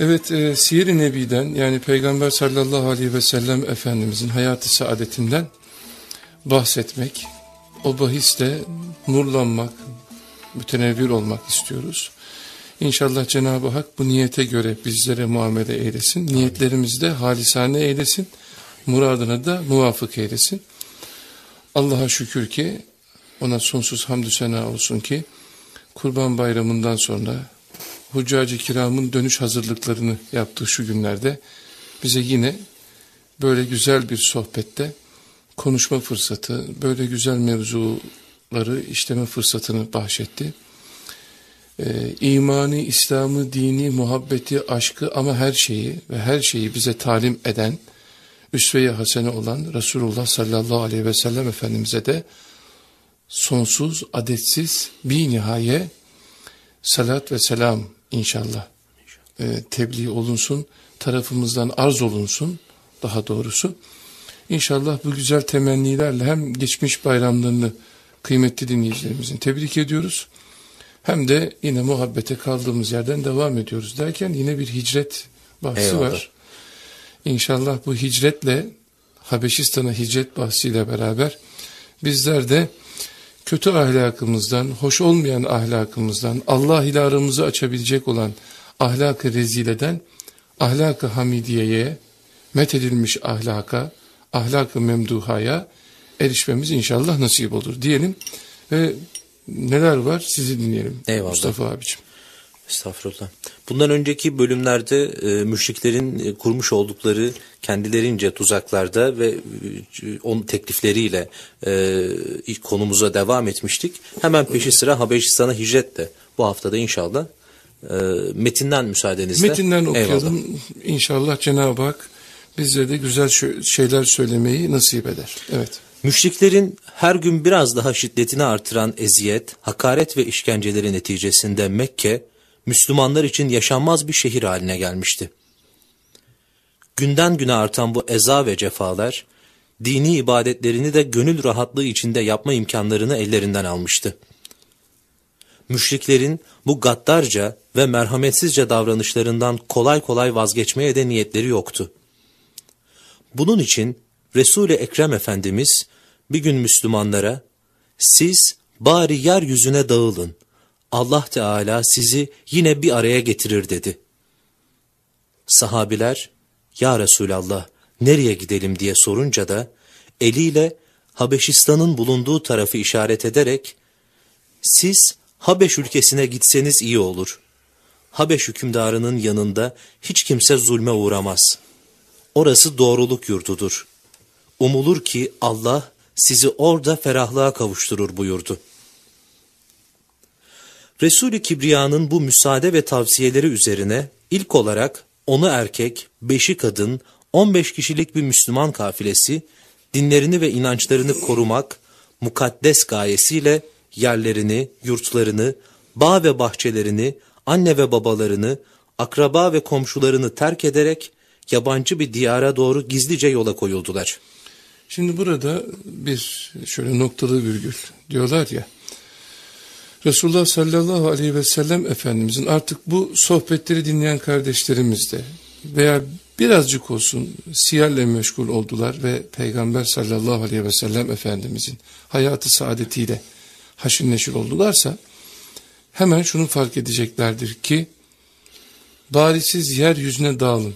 Evet, e, Siyer-i Nebi'den yani Peygamber sallallahu aleyhi ve sellem Efendimizin hayatı saadetinden bahsetmek, o bahisle nurlanmak, mütenevvir olmak istiyoruz. İnşallah Cenab-ı Hak bu niyete göre bizlere muamele eylesin. Niyetlerimizi de halisane eylesin. Muradına da muvafık eylesin. Allah'a şükür ki ona sonsuz hamdü sena olsun ki Kurban Bayramı'ndan sonra Huccacı kiramın dönüş hazırlıklarını yaptığı şu günlerde bize yine böyle güzel bir sohbette konuşma fırsatı, böyle güzel mevzuları işleme fırsatını bahşetti. Ee, imanı, İslam'ı, dini, muhabbeti, aşkı ama her şeyi ve her şeyi bize talim eden, üsve-i hasene olan Resulullah sallallahu aleyhi ve sellem Efendimiz'e de sonsuz, adetsiz, bir nihaye salat ve selam inşallah e, tebliğ olunsun, tarafımızdan arz olunsun daha doğrusu. İnşallah bu güzel temennilerle hem geçmiş bayramlarını kıymetli dinleyicilerimizin tebrik ediyoruz. Hem de yine muhabbete kaldığımız yerden devam ediyoruz derken yine bir hicret bahsi Eyvallah. var. İnşallah bu hicretle Habeşistan'a hicret bahsiyle beraber bizler de kötü ahlakımızdan, hoş olmayan ahlakımızdan, Allah ile aramızı açabilecek olan ahlakı rezileden, ahlakı hamidiyeye, methedilmiş ahlaka, ahlakı memduhaya erişmemiz inşallah nasip olur diyelim. Ve neler var sizi dinleyelim Eyvallah. Mustafa abicim. Estağfurullah. Bundan önceki bölümlerde e, müşriklerin e, kurmuş oldukları kendilerince tuzaklarda ve e, onun teklifleriyle e, konumuza devam etmiştik. Hemen peşi sıra Habeşistan'a hicret de bu haftada inşallah e, metinden müsaadenizle. Metinden okuyalım. Eyvallah. İnşallah Cenab-ı Hak bizlere de güzel şeyler söylemeyi nasip eder. Evet. Müşriklerin her gün biraz daha şiddetini artıran eziyet, hakaret ve işkenceleri neticesinde Mekke, Müslümanlar için yaşanmaz bir şehir haline gelmişti. Günden güne artan bu eza ve cefalar, dini ibadetlerini de gönül rahatlığı içinde yapma imkanlarını ellerinden almıştı. Müşriklerin bu gaddarca ve merhametsizce davranışlarından kolay kolay vazgeçmeye de niyetleri yoktu. Bunun için Resul-i Ekrem Efendimiz bir gün Müslümanlara, siz bari yeryüzüne dağılın, Allah Teala sizi yine bir araya getirir dedi. Sahabiler, Ya Resulallah nereye gidelim diye sorunca da eliyle Habeşistan'ın bulunduğu tarafı işaret ederek, siz Habeş ülkesine gitseniz iyi olur. Habeş hükümdarının yanında hiç kimse zulme uğramaz. Orası doğruluk yurdudur. Umulur ki Allah sizi orada ferahlığa kavuşturur buyurdu. Resul-i Kibriya'nın bu müsaade ve tavsiyeleri üzerine ilk olarak onu erkek, beşi kadın, 15 kişilik bir Müslüman kafilesi dinlerini ve inançlarını korumak mukaddes gayesiyle yerlerini, yurtlarını, bağ ve bahçelerini, anne ve babalarını, akraba ve komşularını terk ederek yabancı bir diyara doğru gizlice yola koyuldular. Şimdi burada bir şöyle noktalı virgül diyorlar ya, Resulullah sallallahu aleyhi ve sellem Efendimizin artık bu sohbetleri dinleyen kardeşlerimiz de veya birazcık olsun siyerle meşgul oldular ve Peygamber sallallahu aleyhi ve sellem Efendimizin hayatı saadetiyle haşir neşir oldularsa hemen şunu fark edeceklerdir ki bari siz yeryüzüne dağılın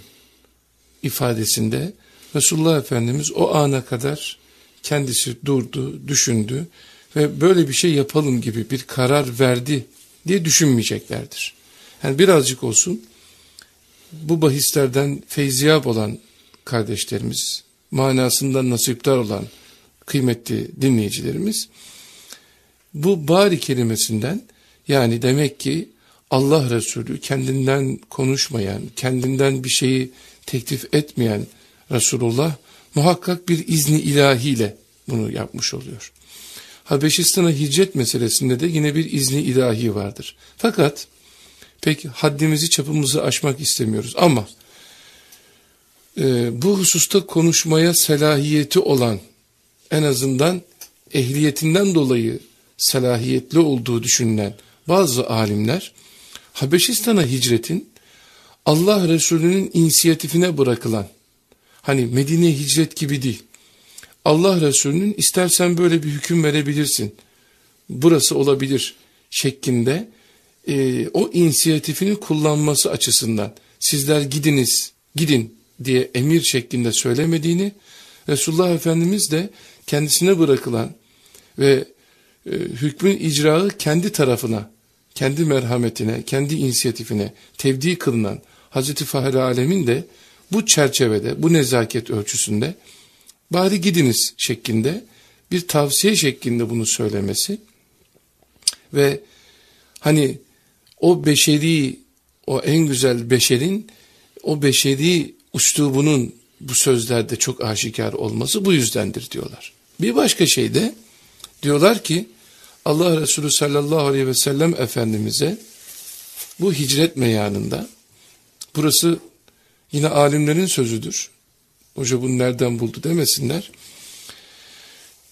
ifadesinde Resulullah Efendimiz o ana kadar kendisi durdu, düşündü ve böyle bir şey yapalım gibi bir karar verdi diye düşünmeyeceklerdir. Yani birazcık olsun bu bahislerden feyziyab olan kardeşlerimiz, manasından nasiptar olan kıymetli dinleyicilerimiz, bu bari kelimesinden yani demek ki Allah Resulü kendinden konuşmayan, kendinden bir şeyi teklif etmeyen Resulullah muhakkak bir izni ilahiyle bunu yapmış oluyor. Habeşistan'a hicret meselesinde de yine bir izni ilahi vardır. Fakat pek haddimizi çapımızı aşmak istemiyoruz ama e, bu hususta konuşmaya selahiyeti olan en azından ehliyetinden dolayı selahiyetli olduğu düşünülen bazı alimler Habeşistan'a hicretin Allah Resulü'nün inisiyatifine bırakılan, hani Medine hicret gibi değil, Allah Resulü'nün istersen böyle bir hüküm verebilirsin, burası olabilir şeklinde e, o inisiyatifini kullanması açısından sizler gidiniz, gidin diye emir şeklinde söylemediğini, Resulullah Efendimiz de kendisine bırakılan ve e, hükmün icrağı kendi tarafına, kendi merhametine, kendi inisiyatifine tevdi kılınan Hazreti Fahri Alem'in de bu çerçevede, bu nezaket ölçüsünde bari gidiniz şeklinde bir tavsiye şeklinde bunu söylemesi ve hani o beşeri, o en güzel beşerin, o beşeri üslubunun bu sözlerde çok aşikar olması bu yüzdendir diyorlar. Bir başka şey de diyorlar ki Allah Resulü sallallahu aleyhi ve sellem Efendimiz'e bu hicret meyanında burası yine alimlerin sözüdür. Hoca bunu nereden buldu demesinler.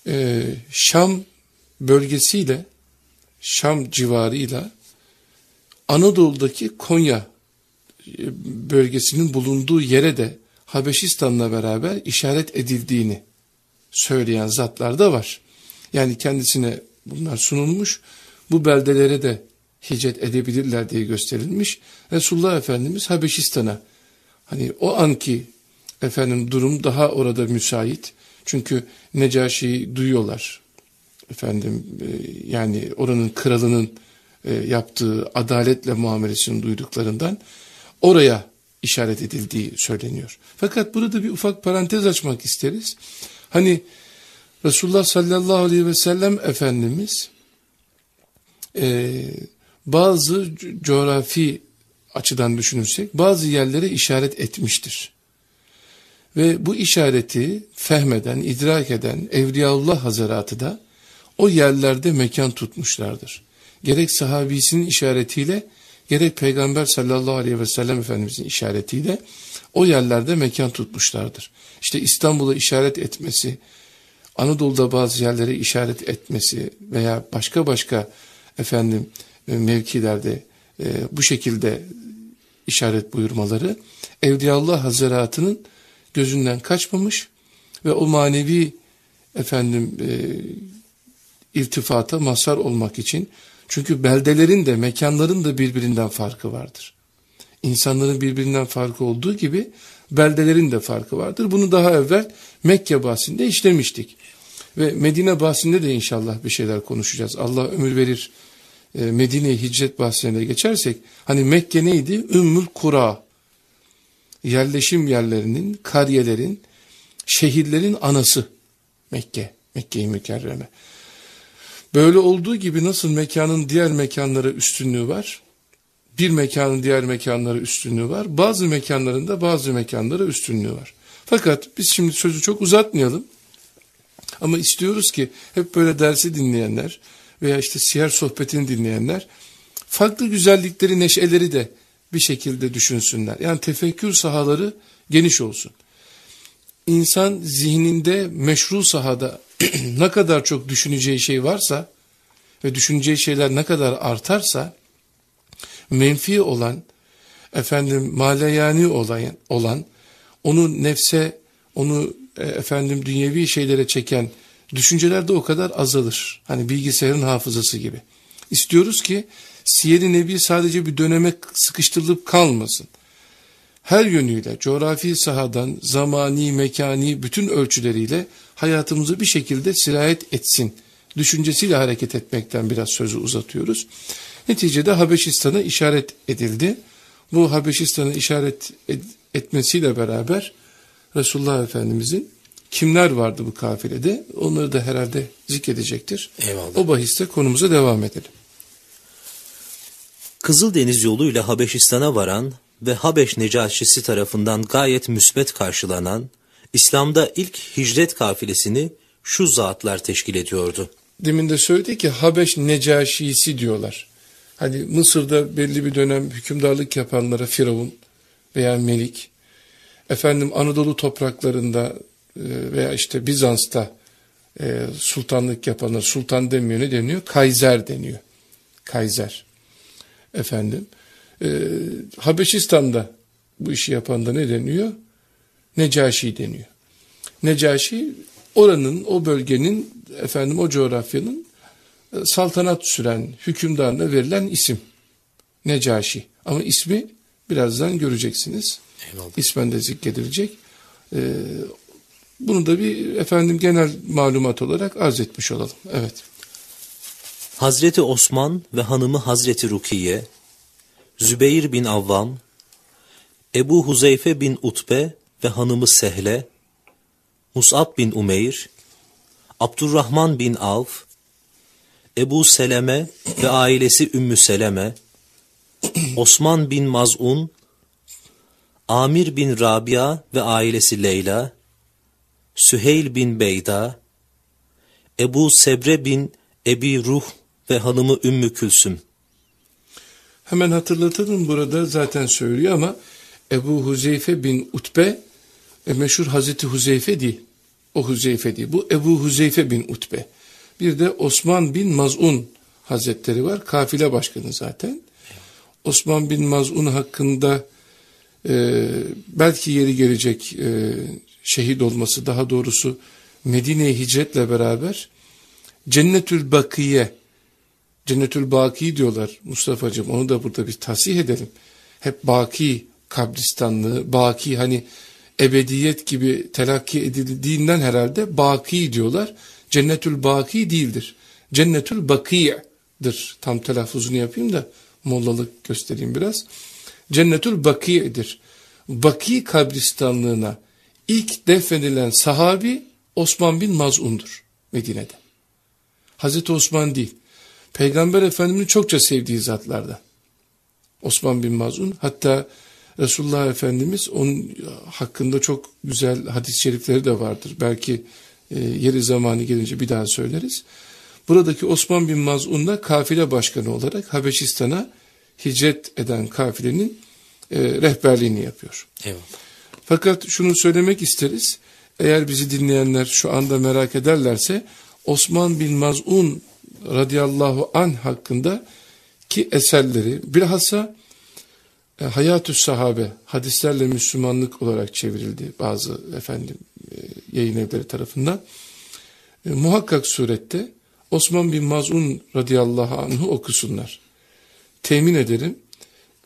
Ee, Şam bölgesiyle Şam civarıyla Anadolu'daki Konya e, bölgesinin bulunduğu yere de Habeşistan'la beraber işaret edildiğini söyleyen zatlar da var. Yani kendisine bunlar sunulmuş, bu beldelere de hicret edebilirler diye gösterilmiş. Resulullah Efendimiz Habeşistan'a, hani o anki efendim durum daha orada müsait. Çünkü Necaşi'yi duyuyorlar. Efendim e, yani oranın kralının e, yaptığı adaletle muamelesini duyduklarından oraya işaret edildiği söyleniyor. Fakat burada bir ufak parantez açmak isteriz. Hani Resulullah sallallahu aleyhi ve sellem Efendimiz e, bazı coğrafi açıdan düşünürsek bazı yerlere işaret etmiştir. Ve bu işareti fehmeden, idrak eden Evliyaullah Hazaratı da o yerlerde mekan tutmuşlardır. Gerek sahabisinin işaretiyle gerek Peygamber sallallahu aleyhi ve sellem Efendimizin işaretiyle o yerlerde mekan tutmuşlardır. İşte İstanbul'a işaret etmesi, Anadolu'da bazı yerlere işaret etmesi veya başka başka efendim e, mevkilerde e, bu şekilde işaret buyurmaları Evliyaullah Hazaratı'nın gözünden kaçmamış ve o manevi efendim e, irtifata mazhar olmak için çünkü beldelerin de mekanların da birbirinden farkı vardır. İnsanların birbirinden farkı olduğu gibi beldelerin de farkı vardır. Bunu daha evvel Mekke bahsinde işlemiştik. Ve Medine bahsinde de inşallah bir şeyler konuşacağız. Allah ömür verir e, Medine'ye hicret bahsine geçersek hani Mekke neydi? Ümmül Kura. Yerleşim yerlerinin, kariyelerin, şehirlerin anası Mekke. Mekke-i Mükerreme. Böyle olduğu gibi nasıl mekanın diğer mekanlara üstünlüğü var, bir mekanın diğer mekanlara üstünlüğü var, bazı mekanlarında bazı mekanlara üstünlüğü var. Fakat biz şimdi sözü çok uzatmayalım. Ama istiyoruz ki hep böyle dersi dinleyenler veya işte siyer sohbetini dinleyenler farklı güzellikleri, neşeleri de bir şekilde düşünsünler. Yani tefekkür sahaları geniş olsun. İnsan zihninde meşru sahada ne kadar çok düşüneceği şey varsa ve düşüneceği şeyler ne kadar artarsa menfi olan efendim maleyani olan, olan onu nefse onu e, efendim dünyevi şeylere çeken düşünceler de o kadar azalır. Hani bilgisayarın hafızası gibi. İstiyoruz ki Siyer-i Nebi sadece bir döneme sıkıştırılıp kalmasın. Her yönüyle coğrafi sahadan zamani, mekani bütün ölçüleriyle hayatımızı bir şekilde sirayet etsin. Düşüncesiyle hareket etmekten biraz sözü uzatıyoruz. Neticede Habeşistan'a işaret edildi. Bu Habeşistan'a işaret etmesiyle beraber Resulullah Efendimizin kimler vardı bu kafilede onları da herhalde zikredecektir. Eyvallah. O bahiste konumuza devam edelim. Kızıldeniz yoluyla Habeşistan'a varan ve Habeş Necaşisi tarafından gayet müsbet karşılanan İslam'da ilk hicret kafilesini şu zatlar teşkil ediyordu. Demin de söyledik ki Habeş Necaşisi diyorlar. Hani Mısır'da belli bir dönem hükümdarlık yapanlara Firavun veya Melik, efendim Anadolu topraklarında e, veya işte Bizans'ta e, sultanlık yapanlar, sultan demiyor ne deniyor? Kaiser deniyor. Kaiser. Efendim. E, Habeşistan'da bu işi yapan da ne deniyor? Necaşi deniyor. Necaşi oranın, o bölgenin, efendim o coğrafyanın e, saltanat süren hükümdarına verilen isim. Necaşi. Ama ismi birazdan göreceksiniz. Eyvallah. İsmen de zikredilecek. Ee, bunu da bir efendim genel malumat olarak arz etmiş olalım. Evet. Hazreti Osman ve hanımı Hazreti Rukiye, Zübeyir bin Avvam, Ebu Huzeyfe bin Utbe ve hanımı Sehle, Mus'ab bin Umeyr, Abdurrahman bin Avf, Ebu Seleme ve ailesi Ümmü Seleme, Osman bin Maz'un, Amir bin Rabia ve ailesi Leyla, Süheyl bin Beyda, Ebu Sebre bin Ebi Ruh ve hanımı Ümmü Külsüm. Hemen hatırlatalım burada zaten söylüyor ama Ebu Huzeyfe bin Utbe e, meşhur Hazreti Huzeyfe değil. O Huzeyfe değil. Bu Ebu Huzeyfe bin Utbe. Bir de Osman bin Maz'un Hazretleri var. Kafile başkanı zaten. Osman bin Maz'un hakkında e, belki yeri gelecek e, şehit olması daha doğrusu Medine'ye hicretle beraber Cennetül Bakiye Cennetül Baki diyorlar Mustafa'cığım onu da burada bir tasih edelim. Hep Baki kabristanlığı, Baki hani ebediyet gibi telakki edildiğinden herhalde Baki diyorlar. Cennetül Baki değildir. Cennetül Bakiye'dir. Tam telaffuzunu yapayım da mollalık göstereyim biraz. Cennetül Bakiye'dir. Baki kabristanlığına ilk defnedilen sahabi Osman bin Maz'un'dur Medine'de. Hazreti Osman değil. Peygamber Efendimiz'in çokça sevdiği zatlardan. Osman bin Maz'un hatta Resulullah Efendimiz onun hakkında çok güzel hadis-i şerifleri de vardır. Belki e, yeri zamanı gelince bir daha söyleriz. Buradaki Osman bin Maz'un da kafile başkanı olarak Habeşistan'a hicret eden kafilenin e, rehberliğini yapıyor. Eyvallah. Fakat şunu söylemek isteriz. Eğer bizi dinleyenler şu anda merak ederlerse Osman bin Maz'un radıyallahu an hakkında ki eserleri bilhassa e, Hayatü Sahabe hadislerle Müslümanlık olarak çevrildi bazı efendim e, yayın evleri tarafından. E, muhakkak surette Osman bin Maz'un radıyallahu anh'ı okusunlar. Temin ederim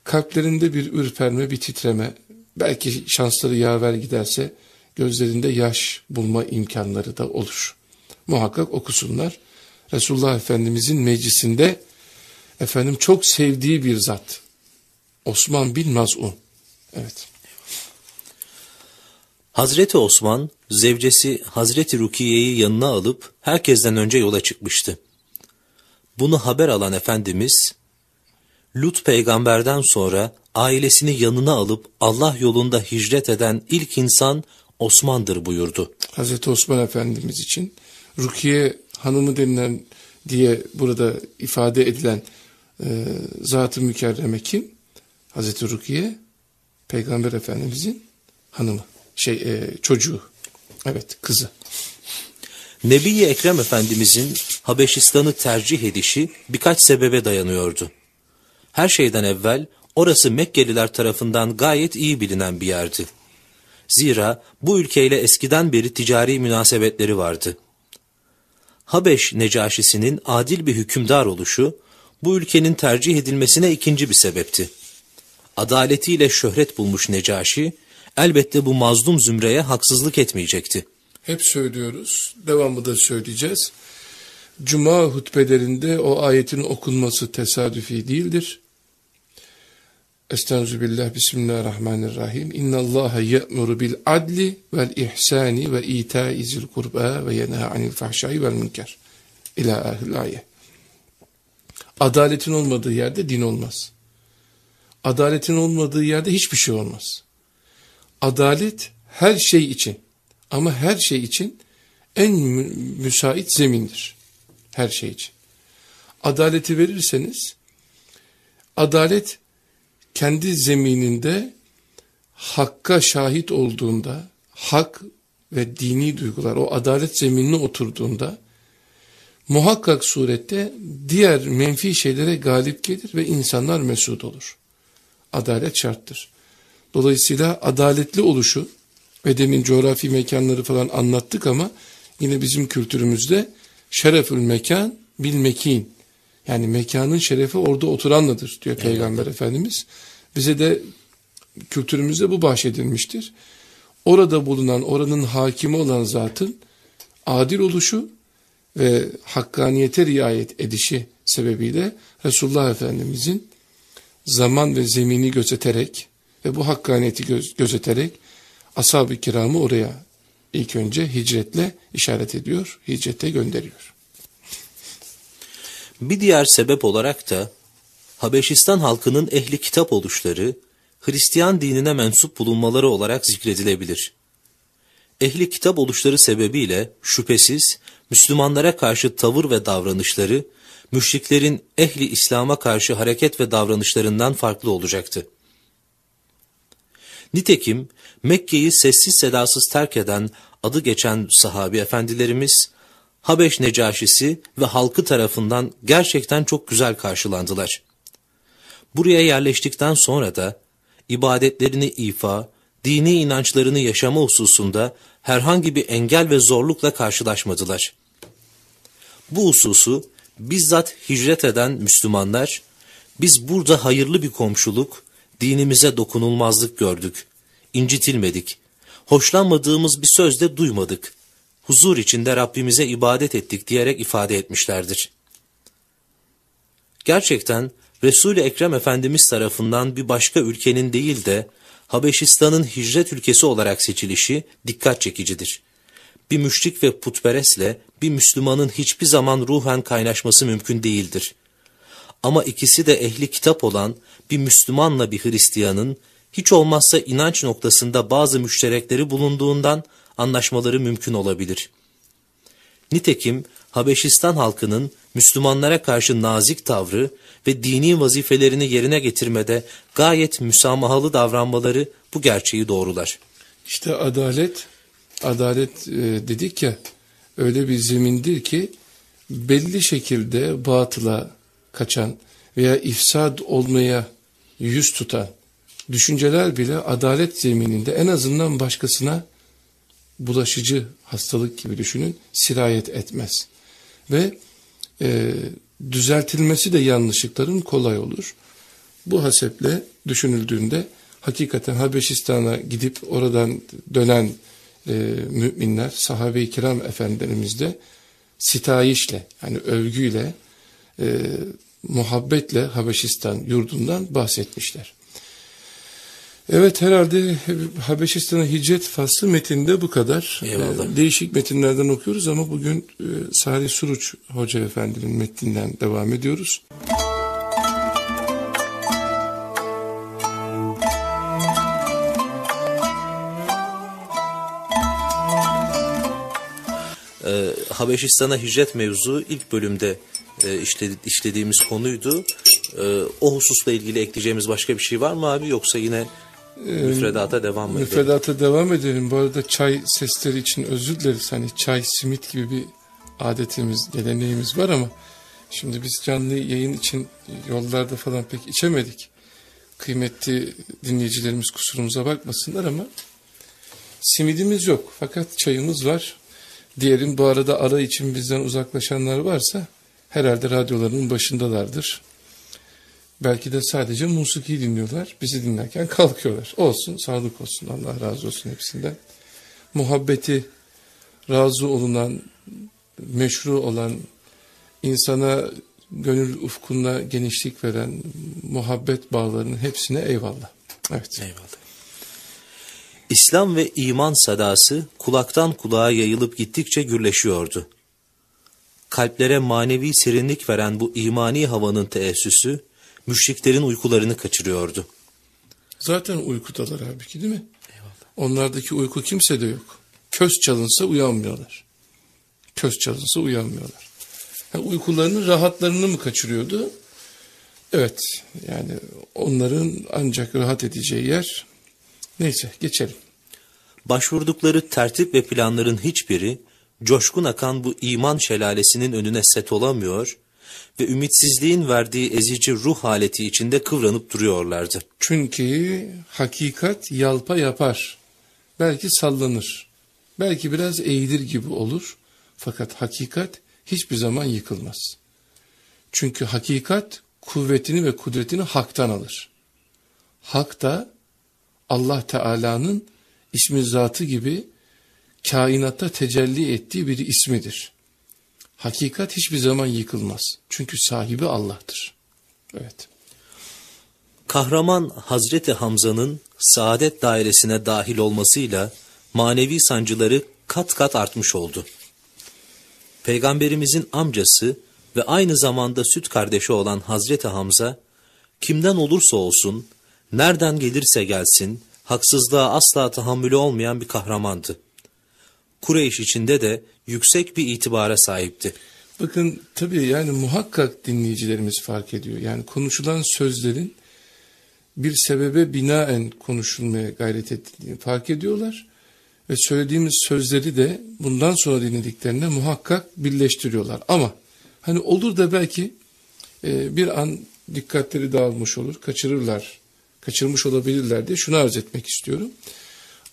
kalplerinde bir ürperme, bir titreme, belki şansları yaver giderse gözlerinde yaş bulma imkanları da olur. Muhakkak okusunlar. Resulullah Efendimizin meclisinde efendim çok sevdiği bir zat. Osman bin Maz'un. Evet. Hazreti Osman, zevcesi Hazreti Rukiye'yi yanına alıp herkesten önce yola çıkmıştı. Bunu haber alan Efendimiz, Lut peygamberden sonra ailesini yanına alıp Allah yolunda hicret eden ilk insan Osman'dır buyurdu. Hazreti Osman Efendimiz için Rukiye hanımı denilen diye burada ifade edilen e, zat-ı mükerreme kim? Hazreti Rukiye Peygamber Efendimizin hanımı, şey e, çocuğu. Evet, kızı. Nebi-i Ekrem Efendimizin Habeşistan'ı tercih edişi birkaç sebebe dayanıyordu. Her şeyden evvel orası Mekkeliler tarafından gayet iyi bilinen bir yerdi. Zira bu ülkeyle eskiden beri ticari münasebetleri vardı. Habeş Necaşisi'nin adil bir hükümdar oluşu, bu ülkenin tercih edilmesine ikinci bir sebepti. Adaletiyle şöhret bulmuş Necaşi, elbette bu mazlum zümreye haksızlık etmeyecekti. Hep söylüyoruz, devamı da söyleyeceğiz. Cuma hutbelerinde o ayetin okunması tesadüfi değildir. Estağfirullah, Bismillahirrahmanirrahim. İnna Allah ye'muru bil adli vel ihsani ve ita'i zil kurba ve yenha anil fahşai vel münker. İlâ ahil ayet. Adaletin olmadığı yerde din olmaz. Adaletin olmadığı yerde hiçbir şey olmaz. Adalet her şey için ama her şey için en mü müsait zemindir. Her şey için. Adaleti verirseniz adalet kendi zemininde hakka şahit olduğunda, hak ve dini duygular o adalet zeminine oturduğunda muhakkak surette diğer menfi şeylere galip gelir ve insanlar mesut olur. Adalet şarttır. Dolayısıyla adaletli oluşu ve demin coğrafi mekanları falan anlattık ama yine bizim kültürümüzde şerefül mekan bil mekin. Yani mekanın şerefi orada oturanladır diyor Peygamber Efendimiz. Bize de kültürümüzde bu bahşedilmiştir. Orada bulunan, oranın hakimi olan zatın adil oluşu ve hakkaniyete riayet edişi sebebiyle Resulullah Efendimizin zaman ve zemini gözeterek ve bu hakkaniyeti göz gözeterek ashab-ı kiramı oraya ilk önce hicretle işaret ediyor, hicrete gönderiyor. Bir diğer sebep olarak da Habeşistan halkının ehli kitap oluşları, Hristiyan dinine mensup bulunmaları olarak zikredilebilir. Ehli kitap oluşları sebebiyle şüphesiz Müslümanlara karşı tavır ve davranışları, müşriklerin ehli İslam'a karşı hareket ve davranışlarından farklı olacaktı. Nitekim Mekke'yi sessiz sedasız terk eden adı geçen sahabi efendilerimiz, Habeş Necaşisi ve halkı tarafından gerçekten çok güzel karşılandılar. Buraya yerleştikten sonra da ibadetlerini ifa, dini inançlarını yaşama hususunda herhangi bir engel ve zorlukla karşılaşmadılar. Bu hususu bizzat hicret eden Müslümanlar, biz burada hayırlı bir komşuluk, dinimize dokunulmazlık gördük, incitilmedik, hoşlanmadığımız bir söz de duymadık, huzur içinde Rabbimize ibadet ettik diyerek ifade etmişlerdir. Gerçekten Resul-i Ekrem Efendimiz tarafından bir başka ülkenin değil de Habeşistan'ın hicret ülkesi olarak seçilişi dikkat çekicidir. Bir müşrik ve putperestle bir Müslümanın hiçbir zaman ruhen kaynaşması mümkün değildir. Ama ikisi de ehli kitap olan bir Müslümanla bir Hristiyanın hiç olmazsa inanç noktasında bazı müşterekleri bulunduğundan anlaşmaları mümkün olabilir. Nitekim Habeşistan halkının Müslümanlara karşı nazik tavrı ve dini vazifelerini yerine getirmede gayet müsamahalı davranmaları bu gerçeği doğrular. İşte adalet, adalet e, dedik ya öyle bir zemindir ki belli şekilde batıla kaçan veya ifsad olmaya yüz tutan düşünceler bile adalet zemininde en azından başkasına bulaşıcı hastalık gibi düşünün sirayet etmez. Ve e, düzeltilmesi de yanlışlıkların kolay olur. Bu haseple düşünüldüğünde hakikaten Habeşistan'a gidip oradan dönen e, müminler, sahabe-i kiram efendilerimiz de sitayişle yani övgüyle, e, muhabbetle Habeşistan yurdundan bahsetmişler. Evet herhalde Habeşistan'a hicret faslı metinde bu kadar. Eyvallah. Ee, değişik metinlerden okuyoruz ama bugün e, Salih Suruç Hoca Efendi'nin metninden devam ediyoruz. Ee, Habeşistan'a hicret mevzu ilk bölümde e, işledi, işlediğimiz konuydu. Ee, o hususla ilgili ekleyeceğimiz başka bir şey var mı abi yoksa yine müfredata devam edelim? Müfredata devam edelim. Bu arada çay sesleri için özür dileriz. Hani çay, simit gibi bir adetimiz, geleneğimiz var ama şimdi biz canlı yayın için yollarda falan pek içemedik. Kıymetli dinleyicilerimiz kusurumuza bakmasınlar ama simidimiz yok. Fakat çayımız var. Diyelim bu arada ara için bizden uzaklaşanlar varsa herhalde radyolarının başındalardır. Belki de sadece musiki dinliyorlar. Bizi dinlerken kalkıyorlar. Olsun, sağlık olsun. Allah razı olsun hepsinden. Muhabbeti razı olunan, meşru olan, insana gönül ufkunda genişlik veren muhabbet bağlarının hepsine eyvallah. Evet. Eyvallah. İslam ve iman sadası kulaktan kulağa yayılıp gittikçe gürleşiyordu. Kalplere manevi serinlik veren bu imani havanın teessüsü, müşriklerin uykularını kaçırıyordu. Zaten uykudalar halbuki değil mi? Onlardaki uyku kimsede yok. Köz çalınsa uyanmıyorlar. Köz çalınsa uyanmıyorlar. Yani uykularını, rahatlarını mı kaçırıyordu? Evet, yani onların ancak rahat edeceği yer. Neyse, geçelim. Başvurdukları tertip ve planların hiçbiri, coşkun akan bu iman şelalesinin önüne set olamıyor ve ümitsizliğin verdiği ezici ruh haleti içinde kıvranıp duruyorlardı. Çünkü hakikat yalpa yapar. Belki sallanır. Belki biraz eğilir gibi olur. Fakat hakikat hiçbir zaman yıkılmaz. Çünkü hakikat kuvvetini ve kudretini haktan alır. Hak da Allah Teala'nın ismi zatı gibi kainatta tecelli ettiği bir ismidir. Hakikat hiçbir zaman yıkılmaz. Çünkü sahibi Allah'tır. Evet. Kahraman Hazreti Hamza'nın saadet dairesine dahil olmasıyla manevi sancıları kat kat artmış oldu. Peygamberimizin amcası ve aynı zamanda süt kardeşi olan Hazreti Hamza, kimden olursa olsun, nereden gelirse gelsin, haksızlığa asla tahammülü olmayan bir kahramandı. Kureyş içinde de yüksek bir itibara sahipti. Bakın tabii yani muhakkak dinleyicilerimiz fark ediyor. Yani konuşulan sözlerin bir sebebe binaen konuşulmaya gayret ettiğini fark ediyorlar. Ve söylediğimiz sözleri de bundan sonra dinlediklerine muhakkak birleştiriyorlar. Ama hani olur da belki e, bir an dikkatleri dağılmış olur, kaçırırlar, kaçırmış olabilirler diye şunu arz etmek istiyorum.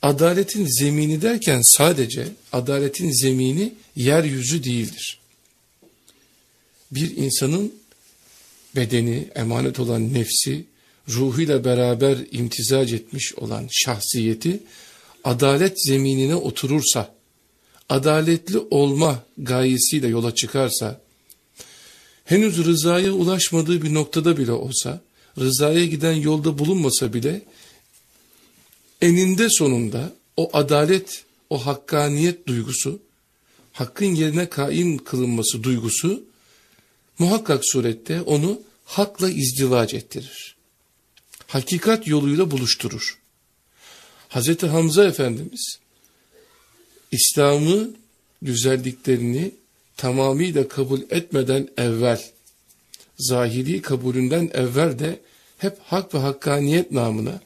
Adaletin zemini derken sadece adaletin zemini yeryüzü değildir. Bir insanın bedeni, emanet olan nefsi, ruhuyla beraber imtizac etmiş olan şahsiyeti adalet zeminine oturursa, adaletli olma gayesiyle yola çıkarsa, henüz rızaya ulaşmadığı bir noktada bile olsa, rızaya giden yolda bulunmasa bile, eninde sonunda o adalet, o hakkaniyet duygusu, hakkın yerine kaim kılınması duygusu, muhakkak surette onu hakla izdivac ettirir. Hakikat yoluyla buluşturur. Hz. Hamza Efendimiz İslam'ı güzelliklerini tamamıyla kabul etmeden evvel, zahiri kabulünden evvel de hep hak ve hakkaniyet namına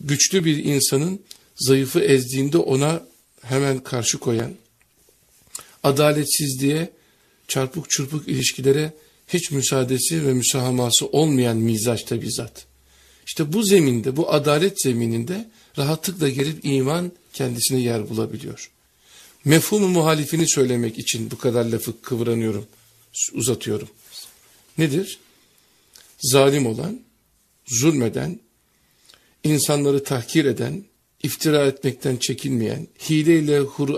güçlü bir insanın zayıfı ezdiğinde ona hemen karşı koyan, adaletsizliğe, çarpık çırpık ilişkilere hiç müsaadesi ve müsahaması olmayan mizaçta bizzat. İşte bu zeminde, bu adalet zemininde rahatlıkla gelip iman kendisine yer bulabiliyor. Mefhumu muhalifini söylemek için bu kadar lafı kıvranıyorum, uzatıyorum. Nedir? Zalim olan, zulmeden, insanları tahkir eden, iftira etmekten çekinmeyen, hileyle hur,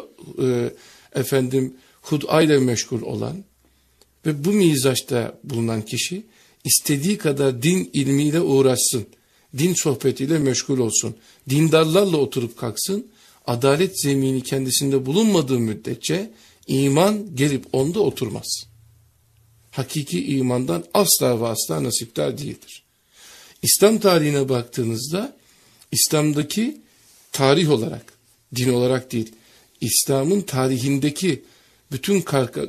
e, efendim hudayla meşgul olan ve bu mizaçta bulunan kişi istediği kadar din ilmiyle uğraşsın din sohbetiyle meşgul olsun, dindarlarla oturup kalksın, adalet zemini kendisinde bulunmadığı müddetçe iman gelip onda oturmaz. Hakiki imandan asla ve asla nasipler değildir. İslam tarihine baktığınızda İslam'daki tarih olarak, din olarak değil, İslam'ın tarihindeki bütün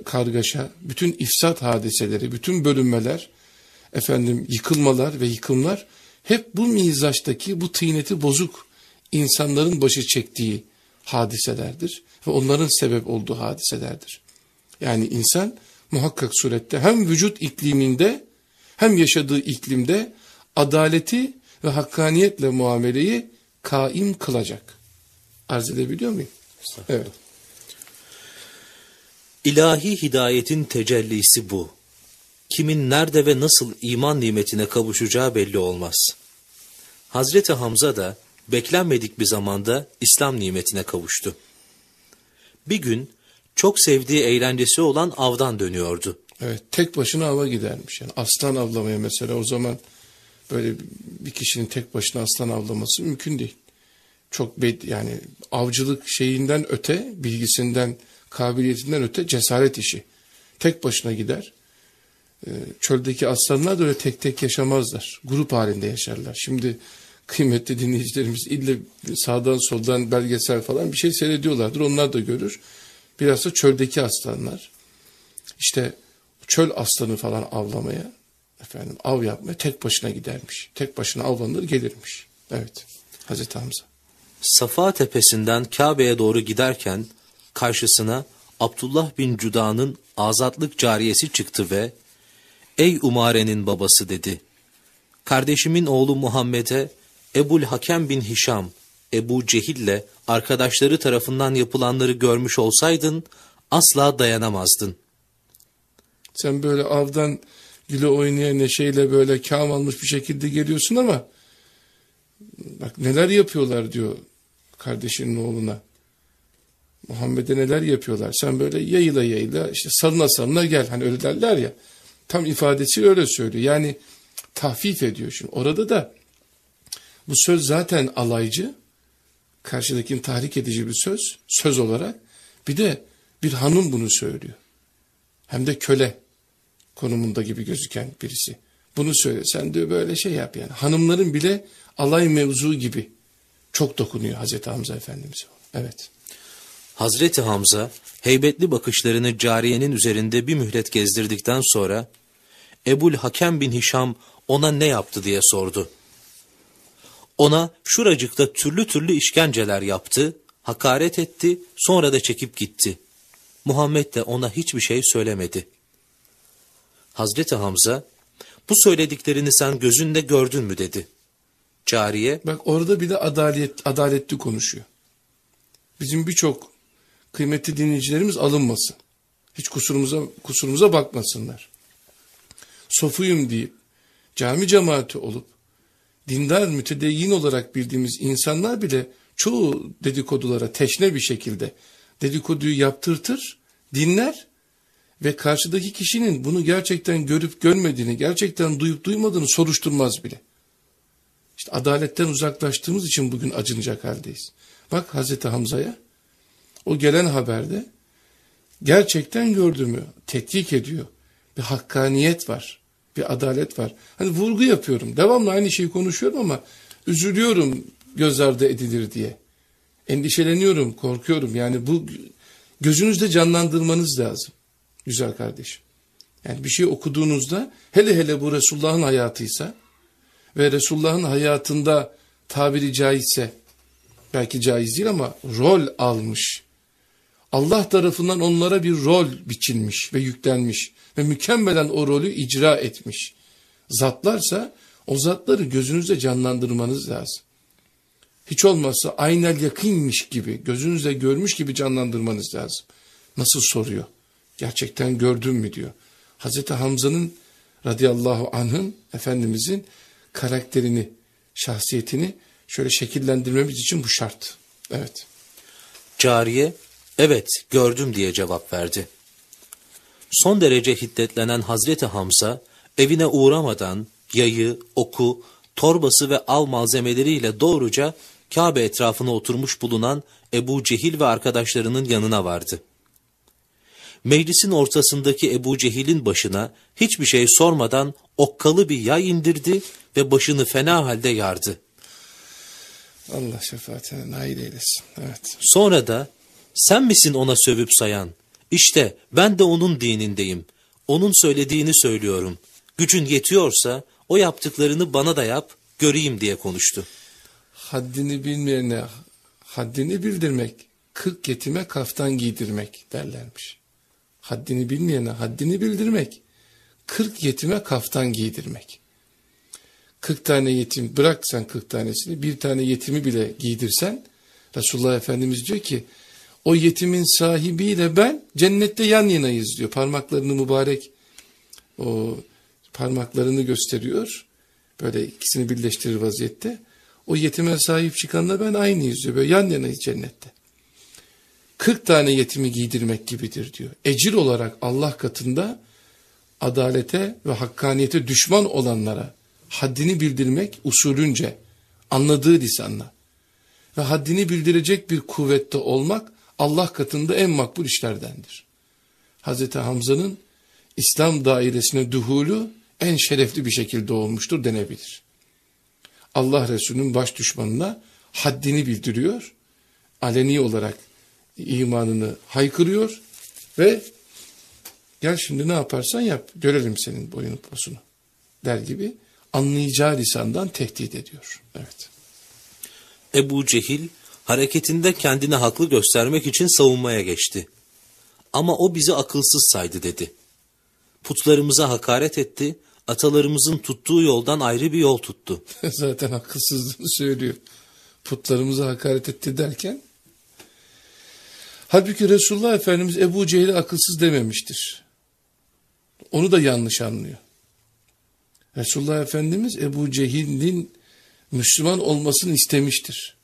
kargaşa, bütün ifsat hadiseleri, bütün bölünmeler, efendim yıkılmalar ve yıkımlar hep bu mizaçtaki bu tıyneti bozuk insanların başı çektiği hadiselerdir ve onların sebep olduğu hadiselerdir. Yani insan muhakkak surette hem vücut ikliminde hem yaşadığı iklimde adaleti ve hakkaniyetle muameleyi kaim kılacak. Arz edebiliyor muyum? Evet. İlahi hidayetin tecellisi bu kimin nerede ve nasıl iman nimetine kavuşacağı belli olmaz. Hazreti Hamza da beklenmedik bir zamanda İslam nimetine kavuştu. Bir gün çok sevdiği eğlencesi olan avdan dönüyordu. Evet tek başına ava gidermiş. Yani aslan avlamaya mesela o zaman böyle bir kişinin tek başına aslan avlaması mümkün değil. Çok bed yani avcılık şeyinden öte, bilgisinden, kabiliyetinden öte cesaret işi. Tek başına gider. Ee, çöldeki aslanlar da öyle tek tek yaşamazlar. Grup halinde yaşarlar. Şimdi kıymetli dinleyicilerimiz ille sağdan soldan belgesel falan bir şey seyrediyorlardır. Onlar da görür. Biraz da çöldeki aslanlar. İşte çöl aslanı falan avlamaya, efendim av yapmaya tek başına gidermiş. Tek başına avlanır gelirmiş. Evet. Hazreti Hamza. Safa tepesinden Kabe'ye doğru giderken karşısına Abdullah bin Cuda'nın azatlık cariyesi çıktı ve Ey Umare'nin babası dedi. Kardeşimin oğlu Muhammed'e Ebul Hakem bin Hişam, Ebu Cehil'le arkadaşları tarafından yapılanları görmüş olsaydın asla dayanamazdın. Sen böyle avdan güle oynaya neşeyle böyle kam almış bir şekilde geliyorsun ama bak neler yapıyorlar diyor kardeşinin oğluna. Muhammed'e neler yapıyorlar. Sen böyle yayıla yayıla işte salına salına gel. Hani öyle derler ya. Tam ifadesi öyle söylüyor. Yani tahfif ediyor şimdi. Orada da bu söz zaten alaycı. Karşıdakini tahrik edici bir söz. Söz olarak. Bir de bir hanım bunu söylüyor. Hem de köle konumunda gibi gözüken birisi. Bunu söyle. Sen de böyle şey yap yani. Hanımların bile alay mevzu gibi çok dokunuyor Hazreti Hamza Efendimiz'e. Evet. Hazreti Hamza heybetli bakışlarını cariyenin üzerinde bir mühlet gezdirdikten sonra Ebul Hakem bin Hişam ona ne yaptı diye sordu. Ona şuracıkta türlü türlü işkenceler yaptı, hakaret etti, sonra da çekip gitti. Muhammed de ona hiçbir şey söylemedi. Hazreti Hamza, bu söylediklerini sen gözünde gördün mü dedi. Cariye, Bak orada bir de adalet, adaletli konuşuyor. Bizim birçok kıymetli dinleyicilerimiz alınmasın. Hiç kusurumuza kusurumuza bakmasınlar. Sofuyum deyip cami cemaati olup dindar mütedeyyin olarak bildiğimiz insanlar bile çoğu dedikodulara teşne bir şekilde dedikoduyu yaptırtır, dinler ve karşıdaki kişinin bunu gerçekten görüp görmediğini, gerçekten duyup duymadığını soruşturmaz bile. İşte adaletten uzaklaştığımız için bugün acınacak haldeyiz. Bak Hazreti Hamza'ya o gelen haberde gerçekten gördüğümü tetkik ediyor. Bir hakkaniyet var. Bir adalet var. Hani vurgu yapıyorum. Devamlı aynı şeyi konuşuyorum ama üzülüyorum göz ardı edilir diye. Endişeleniyorum, korkuyorum. Yani bu gözünüzde canlandırmanız lazım. Güzel kardeşim. Yani bir şey okuduğunuzda hele hele bu Resulullah'ın hayatıysa ve Resulullah'ın hayatında tabiri caizse belki caiz değil ama rol almış. Allah tarafından onlara bir rol biçilmiş ve yüklenmiş ve mükemmelen o rolü icra etmiş. Zatlarsa o zatları gözünüzde canlandırmanız lazım. Hiç olmazsa aynel yakınmış gibi, gözünüzde görmüş gibi canlandırmanız lazım. Nasıl soruyor? Gerçekten gördün mü diyor. Hazreti Hamza'nın radıyallahu anh'ın, Efendimizin karakterini, şahsiyetini şöyle şekillendirmemiz için bu şart. Evet. Cariye, evet gördüm diye cevap verdi. Son derece hiddetlenen Hazreti Hamza, evine uğramadan yayı, oku, torbası ve al malzemeleriyle doğruca Kabe etrafına oturmuş bulunan Ebu Cehil ve arkadaşlarının yanına vardı. Meclisin ortasındaki Ebu Cehil'in başına hiçbir şey sormadan okkalı bir yay indirdi ve başını fena halde yardı. Allah şefaatine nail eylesin. Evet. Sonra da sen misin ona sövüp sayan? İşte ben de onun dinindeyim. Onun söylediğini söylüyorum. Gücün yetiyorsa o yaptıklarını bana da yap, göreyim diye konuştu. Haddini bilmeyene haddini bildirmek, kırk yetime kaftan giydirmek derlermiş. Haddini bilmeyene haddini bildirmek, kırk yetime kaftan giydirmek. Kırk tane yetim bırak sen kırk tanesini bir tane yetimi bile giydirsen Resulullah Efendimiz diyor ki o yetimin sahibiyle ben cennette yan yanayız diyor. Parmaklarını mübarek o parmaklarını gösteriyor. Böyle ikisini birleştirir vaziyette. O yetime sahip çıkanla ben aynıyız diyor. Böyle yan yanayız cennette. 40 tane yetimi giydirmek gibidir diyor. Ecir olarak Allah katında adalete ve hakkaniyete düşman olanlara haddini bildirmek usulünce, anladığı lisanla ve haddini bildirecek bir kuvvette olmak Allah katında en makbul işlerdendir. Hazreti Hamza'nın İslam dairesine duhulu en şerefli bir şekilde olmuştur denebilir. Allah Resulü'nün baş düşmanına haddini bildiriyor, aleni olarak imanını haykırıyor ve gel şimdi ne yaparsan yap görelim senin boyunu posunu der gibi anlayacağı lisandan tehdit ediyor. Evet. Ebu Cehil hareketinde kendini haklı göstermek için savunmaya geçti. Ama o bizi akılsız saydı dedi. Putlarımıza hakaret etti, atalarımızın tuttuğu yoldan ayrı bir yol tuttu. Zaten akılsızlığını söylüyor. Putlarımıza hakaret etti derken. Halbuki Resulullah Efendimiz Ebu Cehil'e akılsız dememiştir. Onu da yanlış anlıyor. Resulullah Efendimiz Ebu Cehil'in Müslüman olmasını istemiştir.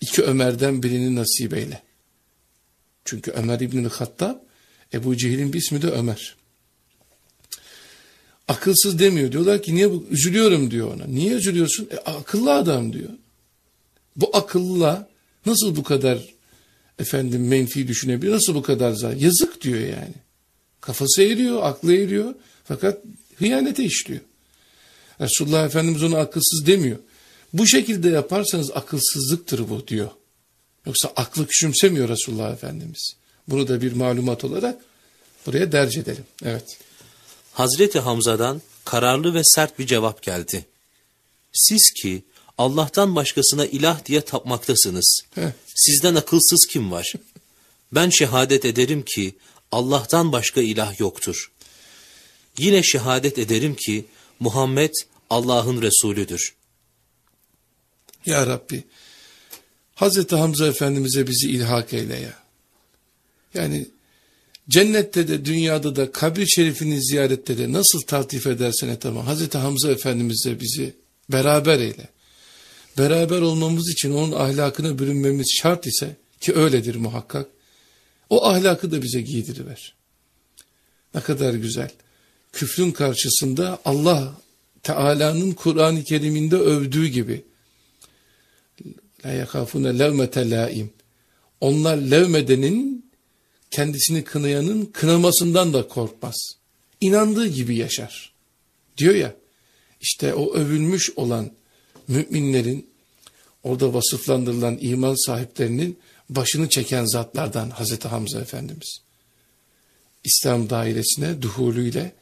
İki Ömer'den birini nasip eyle. Çünkü Ömer İbn-i Hattab, Ebu Cehil'in bir ismi de Ömer. Akılsız demiyor. Diyorlar ki niye? Üzülüyorum diyor ona. Niye üzülüyorsun? E, akıllı adam diyor. Bu akıllıla nasıl bu kadar efendim menfi düşünebilir? Nasıl bu kadar zaten? Yazık diyor yani. Kafası eriyor, aklı eriyor. Fakat hıyanete işliyor. Resulullah Efendimiz ona akılsız demiyor. Bu şekilde yaparsanız akılsızlıktır bu diyor. Yoksa aklı küçümsemiyor Resulullah Efendimiz. Bunu da bir malumat olarak buraya derc edelim. Evet. Hazreti Hamza'dan kararlı ve sert bir cevap geldi. Siz ki Allah'tan başkasına ilah diye tapmaktasınız. Sizden akılsız kim var? Ben şehadet ederim ki Allah'tan başka ilah yoktur. Yine şehadet ederim ki Muhammed Allah'ın Resulüdür. Ya Rabbi Hazreti Hamza Efendimiz'e bizi ilhak eyle ya. Yani cennette de dünyada da kabir şerifini ziyarette de nasıl taltif edersen et ama Hazreti Hamza Efendimiz'le bizi beraber eyle. Beraber olmamız için onun ahlakına bürünmemiz şart ise ki öyledir muhakkak. O ahlakı da bize giydiriver. Ne kadar güzel. Küfrün karşısında Allah Teala'nın Kur'an-ı Kerim'inde övdüğü gibi La yakafune levmete laim. Onlar levmedenin kendisini kınayanın kınamasından da korkmaz. İnandığı gibi yaşar. Diyor ya işte o övülmüş olan müminlerin orada vasıflandırılan iman sahiplerinin başını çeken zatlardan Hazreti Hamza Efendimiz. İslam dairesine duhulüyle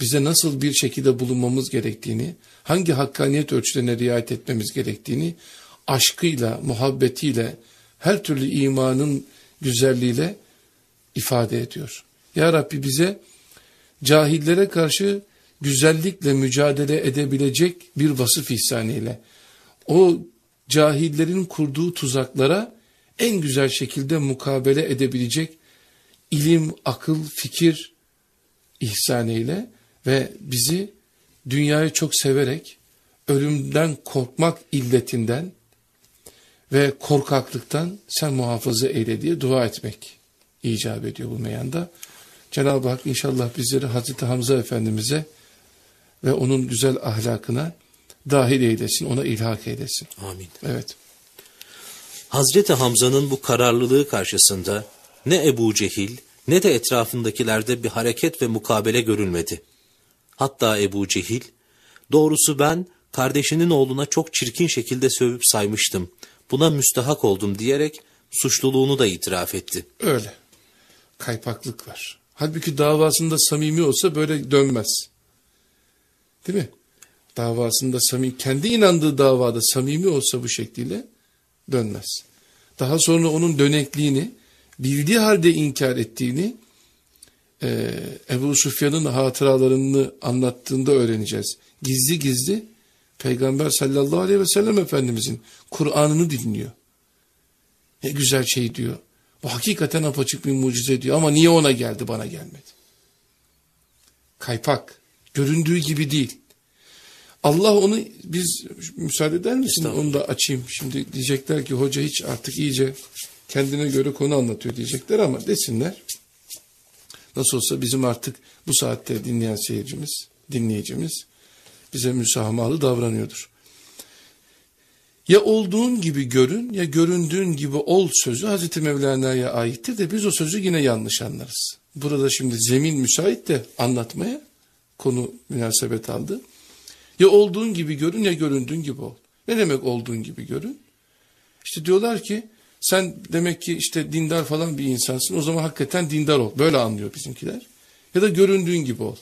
bize nasıl bir şekilde bulunmamız gerektiğini, hangi hakkaniyet ölçülerine riayet etmemiz gerektiğini aşkıyla, muhabbetiyle, her türlü imanın güzelliğiyle ifade ediyor. Ya Rabbi bize cahillere karşı güzellikle mücadele edebilecek bir vasıf ihsaniyle o cahillerin kurduğu tuzaklara en güzel şekilde mukabele edebilecek ilim, akıl, fikir ihsaniyle ve bizi dünyayı çok severek ölümden korkmak illetinden ve korkaklıktan sen muhafaza eyle diye dua etmek icap ediyor bu meyanda. Cenab-ı Hak inşallah bizleri Hazreti Hamza Efendimiz'e ve onun güzel ahlakına dahil eylesin, ona ilhak eylesin. Amin. Evet. Hazreti Hamza'nın bu kararlılığı karşısında ne Ebu Cehil ne de etrafındakilerde bir hareket ve mukabele görülmedi. Hatta Ebu Cehil, doğrusu ben kardeşinin oğluna çok çirkin şekilde sövüp saymıştım. Buna müstahak oldum diyerek suçluluğunu da itiraf etti. Öyle. Kaypaklık var. Halbuki davasında samimi olsa böyle dönmez. Değil mi? Davasında samimi, kendi inandığı davada samimi olsa bu şekliyle dönmez. Daha sonra onun dönekliğini, bildiği halde inkar ettiğini e, Ebu Sufyan'ın hatıralarını anlattığında öğreneceğiz. Gizli gizli Peygamber sallallahu aleyhi ve sellem Efendimizin Kur'an'ını dinliyor. Ne güzel şey diyor. Bu hakikaten apaçık bir mucize diyor ama niye ona geldi bana gelmedi? Kaypak. Göründüğü gibi değil. Allah onu biz müsaade eder misin onu da açayım. Şimdi diyecekler ki hoca hiç artık iyice kendine göre konu anlatıyor diyecekler ama desinler. Nasıl olsa bizim artık bu saatte dinleyen seyircimiz, dinleyicimiz bize müsamahalı davranıyordur. Ya olduğun gibi görün ya göründüğün gibi ol sözü Hazreti Mevlana'ya aittir de biz o sözü yine yanlış anlarız. Burada şimdi zemin müsait de anlatmaya konu münasebet aldı. Ya olduğun gibi görün ya göründüğün gibi ol. Ne demek olduğun gibi görün? İşte diyorlar ki sen demek ki işte dindar falan bir insansın o zaman hakikaten dindar ol. Böyle anlıyor bizimkiler. Ya da göründüğün gibi ol.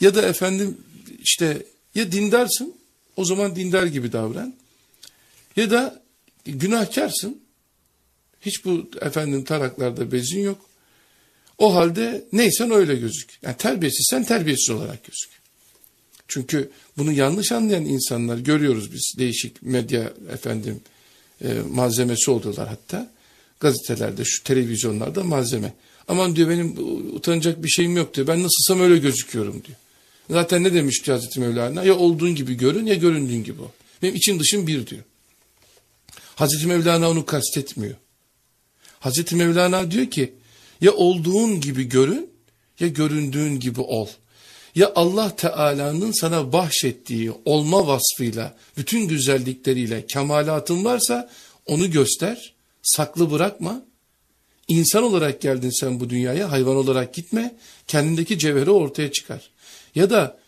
Ya da efendim işte ya dindarsın o zaman dindar gibi davran. Ya da günahkarsın Hiç bu efendim taraklarda bezin yok. O halde neysen öyle gözük. Yani terbiyesizsen terbiyesiz olarak gözük. Çünkü bunu yanlış anlayan insanlar görüyoruz biz değişik medya efendim e, malzemesi oldular hatta. Gazetelerde, şu televizyonlarda malzeme. Aman diyor benim utanacak bir şeyim yok diyor. Ben nasılsam öyle gözüküyorum diyor. Zaten ne demiş Hazreti Mevlana? Ya olduğun gibi görün ya göründüğün gibi ol. Benim için dışım bir diyor. Hazreti Mevlana onu kastetmiyor. Hazreti Mevlana diyor ki ya olduğun gibi görün ya göründüğün gibi ol. Ya Allah Teala'nın sana bahşettiği olma vasfıyla, bütün güzellikleriyle kemalatın varsa onu göster, saklı bırakma. İnsan olarak geldin sen bu dünyaya, hayvan olarak gitme, kendindeki cevheri ortaya çıkar. Ya da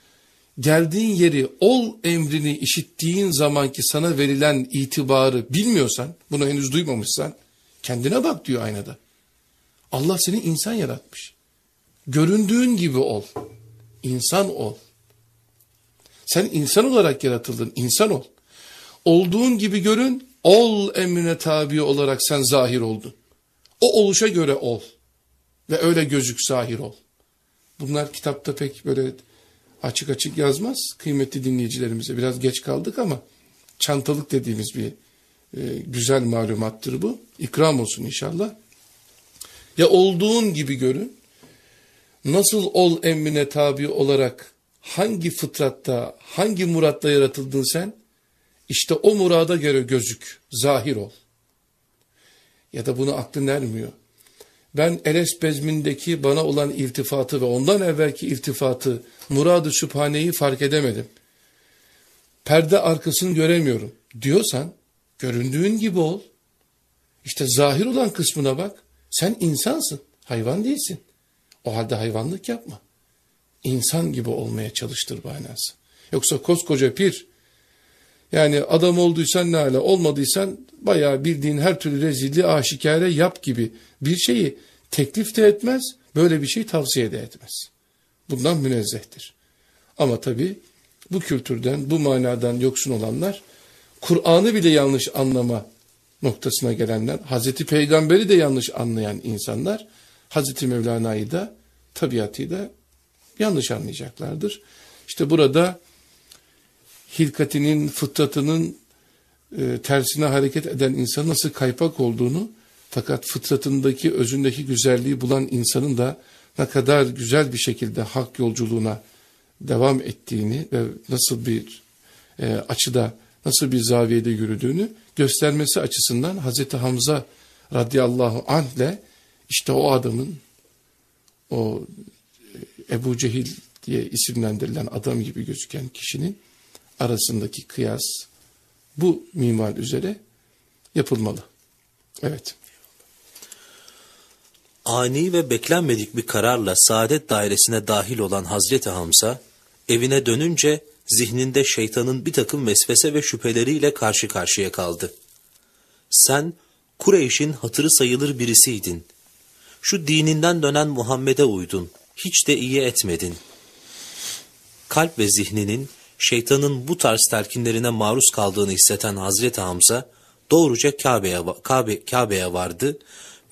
geldiğin yeri ol emrini işittiğin zamanki sana verilen itibarı bilmiyorsan, bunu henüz duymamışsan, kendine bak diyor aynada. Allah seni insan yaratmış. Göründüğün gibi ol. İnsan ol. Sen insan olarak yaratıldın, insan ol. Olduğun gibi görün, ol emrine tabi olarak sen zahir oldun. O oluşa göre ol. Ve öyle gözük zahir ol. Bunlar kitapta pek böyle açık açık yazmaz. Kıymetli dinleyicilerimize biraz geç kaldık ama çantalık dediğimiz bir e, güzel malumattır bu. İkram olsun inşallah. Ya olduğun gibi görün, nasıl ol emrine tabi olarak hangi fıtratta, hangi muratta yaratıldın sen? İşte o murada göre gözük, zahir ol. Ya da bunu aklın ermiyor. Ben Eles bezmindeki bana olan iltifatı ve ondan evvelki iltifatı, muradı sübhaneyi fark edemedim. Perde arkasını göremiyorum diyorsan, göründüğün gibi ol. İşte zahir olan kısmına bak. Sen insansın, hayvan değilsin. O halde hayvanlık yapma. İnsan gibi olmaya çalıştır manası. Yoksa koskoca pir, yani adam olduysan ne hala olmadıysan bayağı bildiğin her türlü rezilliği aşikare yap gibi bir şeyi teklif de etmez, böyle bir şey tavsiye de etmez. Bundan münezzehtir. Ama tabi bu kültürden, bu manadan yoksun olanlar, Kur'an'ı bile yanlış anlama noktasına gelenler, Hazreti Peygamber'i de yanlış anlayan insanlar, Hazreti Mevlana'yı da tabiatıyla yanlış anlayacaklardır. İşte burada hilkatinin, fıtratının e, tersine hareket eden insan nasıl kaypak olduğunu fakat fıtratındaki, özündeki güzelliği bulan insanın da ne kadar güzel bir şekilde hak yolculuğuna devam ettiğini ve nasıl bir e, açıda, nasıl bir zaviyede yürüdüğünü göstermesi açısından Hazreti Hamza radıyallahu anh ile işte o adamın, o e, Ebu Cehil diye isimlendirilen adam gibi gözüken kişinin arasındaki kıyas bu mimal üzere yapılmalı. Evet. Ani ve beklenmedik bir kararla saadet dairesine dahil olan Hazreti Hamza, evine dönünce zihninde şeytanın bir takım vesvese ve şüpheleriyle karşı karşıya kaldı. Sen Kureyş'in hatırı sayılır birisiydin. Şu dininden dönen Muhammed'e uydun. Hiç de iyi etmedin. Kalp ve zihninin şeytanın bu tarz telkinlerine maruz kaldığını hisseten Hazreti Hamza doğruca Kabe'ye Kabe, Kabe'ye vardı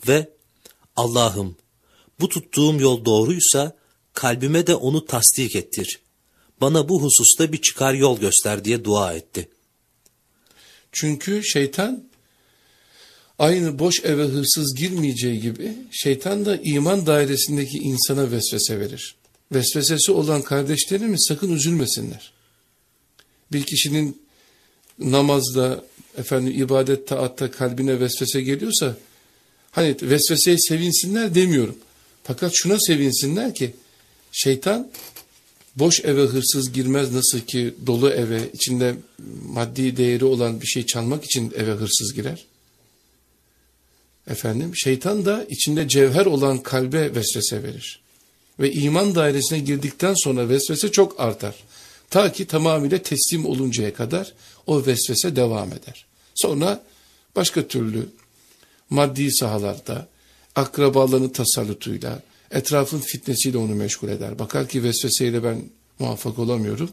ve Allah'ım bu tuttuğum yol doğruysa kalbime de onu tasdik ettir. Bana bu hususta bir çıkar yol göster diye dua etti. Çünkü şeytan aynı boş eve hırsız girmeyeceği gibi şeytan da iman dairesindeki insana vesvese verir. Vesvesesi olan kardeşlerimiz sakın üzülmesinler bir kişinin namazda, efendim ibadet taatta kalbine vesvese geliyorsa, hani vesveseye sevinsinler demiyorum. Fakat şuna sevinsinler ki, şeytan boş eve hırsız girmez nasıl ki dolu eve, içinde maddi değeri olan bir şey çalmak için eve hırsız girer. Efendim, şeytan da içinde cevher olan kalbe vesvese verir. Ve iman dairesine girdikten sonra vesvese çok artar. Ta ki tamamıyla teslim oluncaya kadar o vesvese devam eder. Sonra başka türlü maddi sahalarda akrabalarının tasallutuyla, etrafın fitnesiyle onu meşgul eder. Bakar ki vesveseyle ben muvaffak olamıyorum.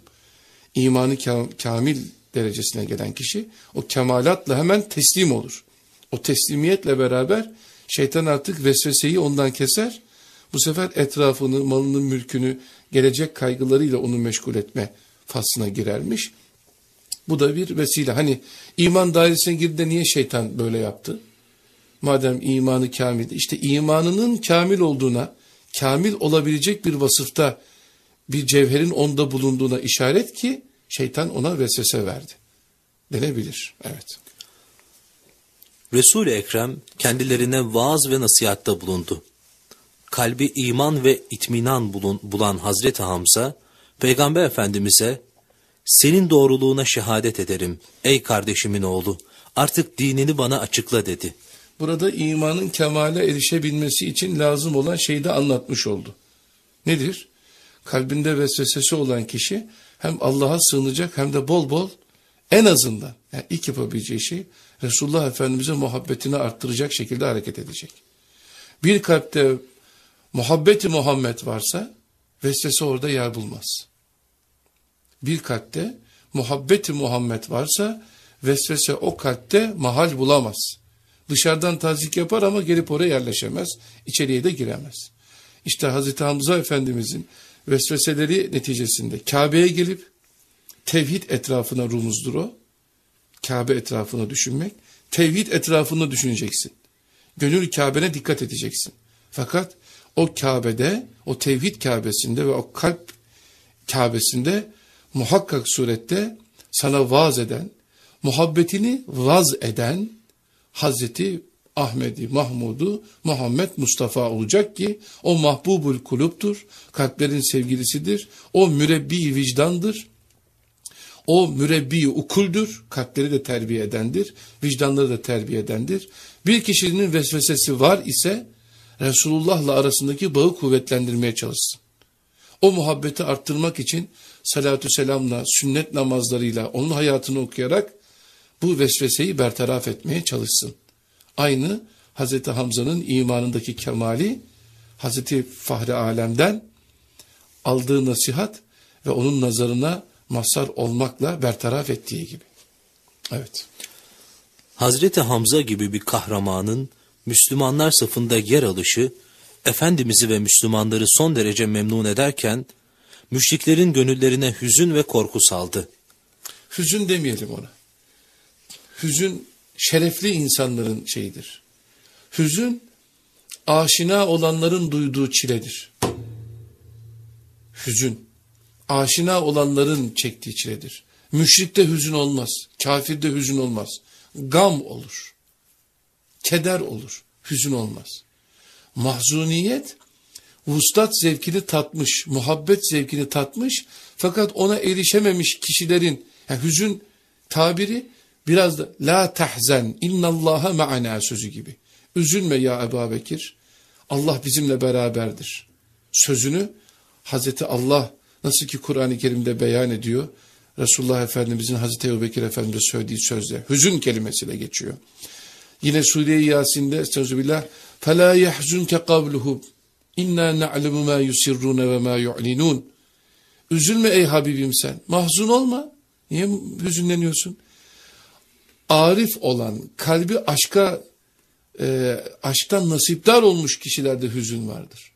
İmanı kamil derecesine gelen kişi o kemalatla hemen teslim olur. O teslimiyetle beraber şeytan artık vesveseyi ondan keser. Bu sefer etrafını, malını, mülkünü, gelecek kaygılarıyla onu meşgul etme faslına girermiş. Bu da bir vesile. Hani iman dairesine girdi niye şeytan böyle yaptı? Madem imanı kamil. işte imanının kamil olduğuna, kamil olabilecek bir vasıfta bir cevherin onda bulunduğuna işaret ki şeytan ona vesvese verdi. Denebilir. Evet. Resul-i Ekrem kendilerine vaaz ve nasihatta bulundu. Kalbi iman ve itminan bulun, bulan Hazreti Hamza, Peygamber Efendimiz'e, senin doğruluğuna şehadet ederim ey kardeşimin oğlu, artık dinini bana açıkla dedi. Burada imanın kemale erişebilmesi için lazım olan şeyi de anlatmış oldu. Nedir? Kalbinde vesvesesi olan kişi hem Allah'a sığınacak hem de bol bol en azından yani ilk yapabileceği şey Resulullah Efendimiz'e muhabbetini arttıracak şekilde hareket edecek. Bir kalpte muhabbeti Muhammed varsa vesvese orada yer bulmaz. Bir kalpte muhabbeti Muhammed varsa vesvese o kalpte mahal bulamaz. Dışarıdan tazik yapar ama gelip oraya yerleşemez. içeriye de giremez. İşte Hazreti Hamza Efendimizin vesveseleri neticesinde Kabe'ye gelip tevhid etrafına rumuzdur o. Kabe etrafına düşünmek. Tevhid etrafında düşüneceksin. Gönül Kabe'ne dikkat edeceksin. Fakat o Kabe'de, o tevhid Kabe'sinde ve o kalp Kabe'sinde muhakkak surette sana vaaz eden, muhabbetini vaz eden Hazreti Ahmedi, Mahmud'u Muhammed Mustafa olacak ki o mahbubul kuluptur, kalplerin sevgilisidir, o mürebbi vicdandır, o mürebbi ukuldür, kalpleri de terbiye edendir, vicdanları da terbiye edendir. Bir kişinin vesvesesi var ise Resulullah'la arasındaki bağı kuvvetlendirmeye çalışsın. O muhabbeti arttırmak için salatü selamla, sünnet namazlarıyla, onun hayatını okuyarak bu vesveseyi bertaraf etmeye çalışsın. Aynı Hazreti Hamza'nın imanındaki kemali Hazreti Fahri Alem'den aldığı nasihat ve onun nazarına mazhar olmakla bertaraf ettiği gibi. Evet. Hazreti Hamza gibi bir kahramanın Müslümanlar safında yer alışı, Efendimiz'i ve Müslümanları son derece memnun ederken, müşriklerin gönüllerine hüzün ve korku saldı. Hüzün demeyelim ona. Hüzün şerefli insanların şeyidir. Hüzün aşina olanların duyduğu çiledir. Hüzün aşina olanların çektiği çiledir. Müşrikte hüzün olmaz, kafirde hüzün olmaz. Gam olur, keder olur, hüzün olmaz. Mahzuniyet, vuslat zevkini tatmış, muhabbet zevkini tatmış fakat ona erişememiş kişilerin, yani hüzün tabiri biraz da la tahzen innallaha ma'ana sözü gibi. Üzülme ya Ebu Bekir, Allah bizimle beraberdir. Sözünü Hazreti Allah Nasıl ki Kur'an-ı Kerim'de beyan ediyor. Resulullah Efendimizin Hazreti Ebu Bekir Efendimiz'e söylediği sözde hüzün kelimesiyle geçiyor. Yine Sure-i Yasin'de estağfirullah فَلَا يَحْزُنْكَ قَبْلُهُ اِنَّا نَعْلَمُ مَا يُسِرُّونَ وَمَا يُعْلِنُونَ Üzülme ey Habibim sen. Mahzun olma. Niye hüzünleniyorsun? Arif olan, kalbi aşka, e, aşktan nasipdar olmuş kişilerde hüzün vardır.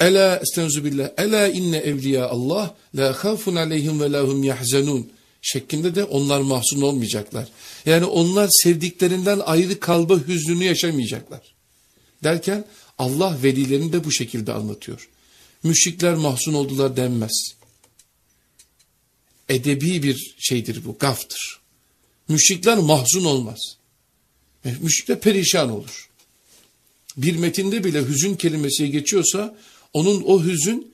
Ela estenzu billah. Ela inne evliya Allah la khafun aleyhim ve lahum yahzanun şeklinde de onlar mahzun olmayacaklar. Yani onlar sevdiklerinden ayrı kalba hüznünü yaşamayacaklar. Derken Allah velilerini de bu şekilde anlatıyor. Müşrikler mahzun oldular denmez. Edebi bir şeydir bu, gaftır. Müşrikler mahzun olmaz. Müşrikler perişan olur. Bir metinde bile hüzün kelimesi geçiyorsa onun o hüzün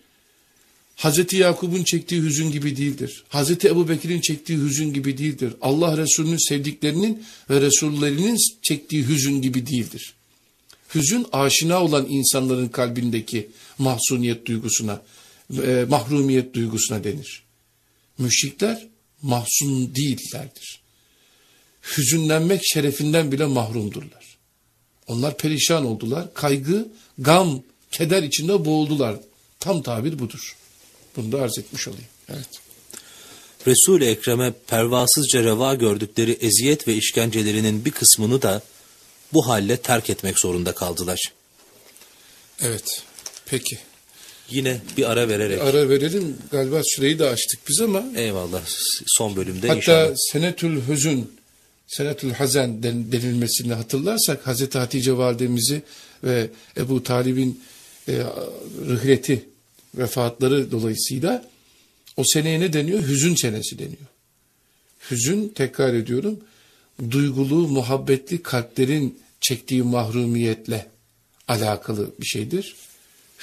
Hazreti Yakup'un çektiği hüzün gibi değildir. Hazreti Ebu Bekir'in çektiği hüzün gibi değildir. Allah Resulü'nün sevdiklerinin ve Resullerinin çektiği hüzün gibi değildir. Hüzün aşina olan insanların kalbindeki mahzuniyet duygusuna, e, mahrumiyet duygusuna denir. Müşrikler mahzun değillerdir. Hüzünlenmek şerefinden bile mahrumdurlar. Onlar perişan oldular. Kaygı, gam, keder içinde boğuldular. Tam tabir budur. Bunu da arz etmiş olayım. Evet. Resul-i Ekrem'e pervasızca reva gördükleri eziyet ve işkencelerinin bir kısmını da bu halle terk etmek zorunda kaldılar. Evet. Peki. Yine bir ara vererek. Ara verelim. Galiba süreyi de açtık biz ama Eyvallah son bölümde hatta inşallah. senetül hüzün senetül hazen den- denilmesini hatırlarsak Hazreti Hatice validemizi ve Ebu Talib'in e, rıhleti vefatları dolayısıyla o seneye ne deniyor? Hüzün senesi deniyor. Hüzün tekrar ediyorum duygulu, muhabbetli kalplerin çektiği mahrumiyetle alakalı bir şeydir.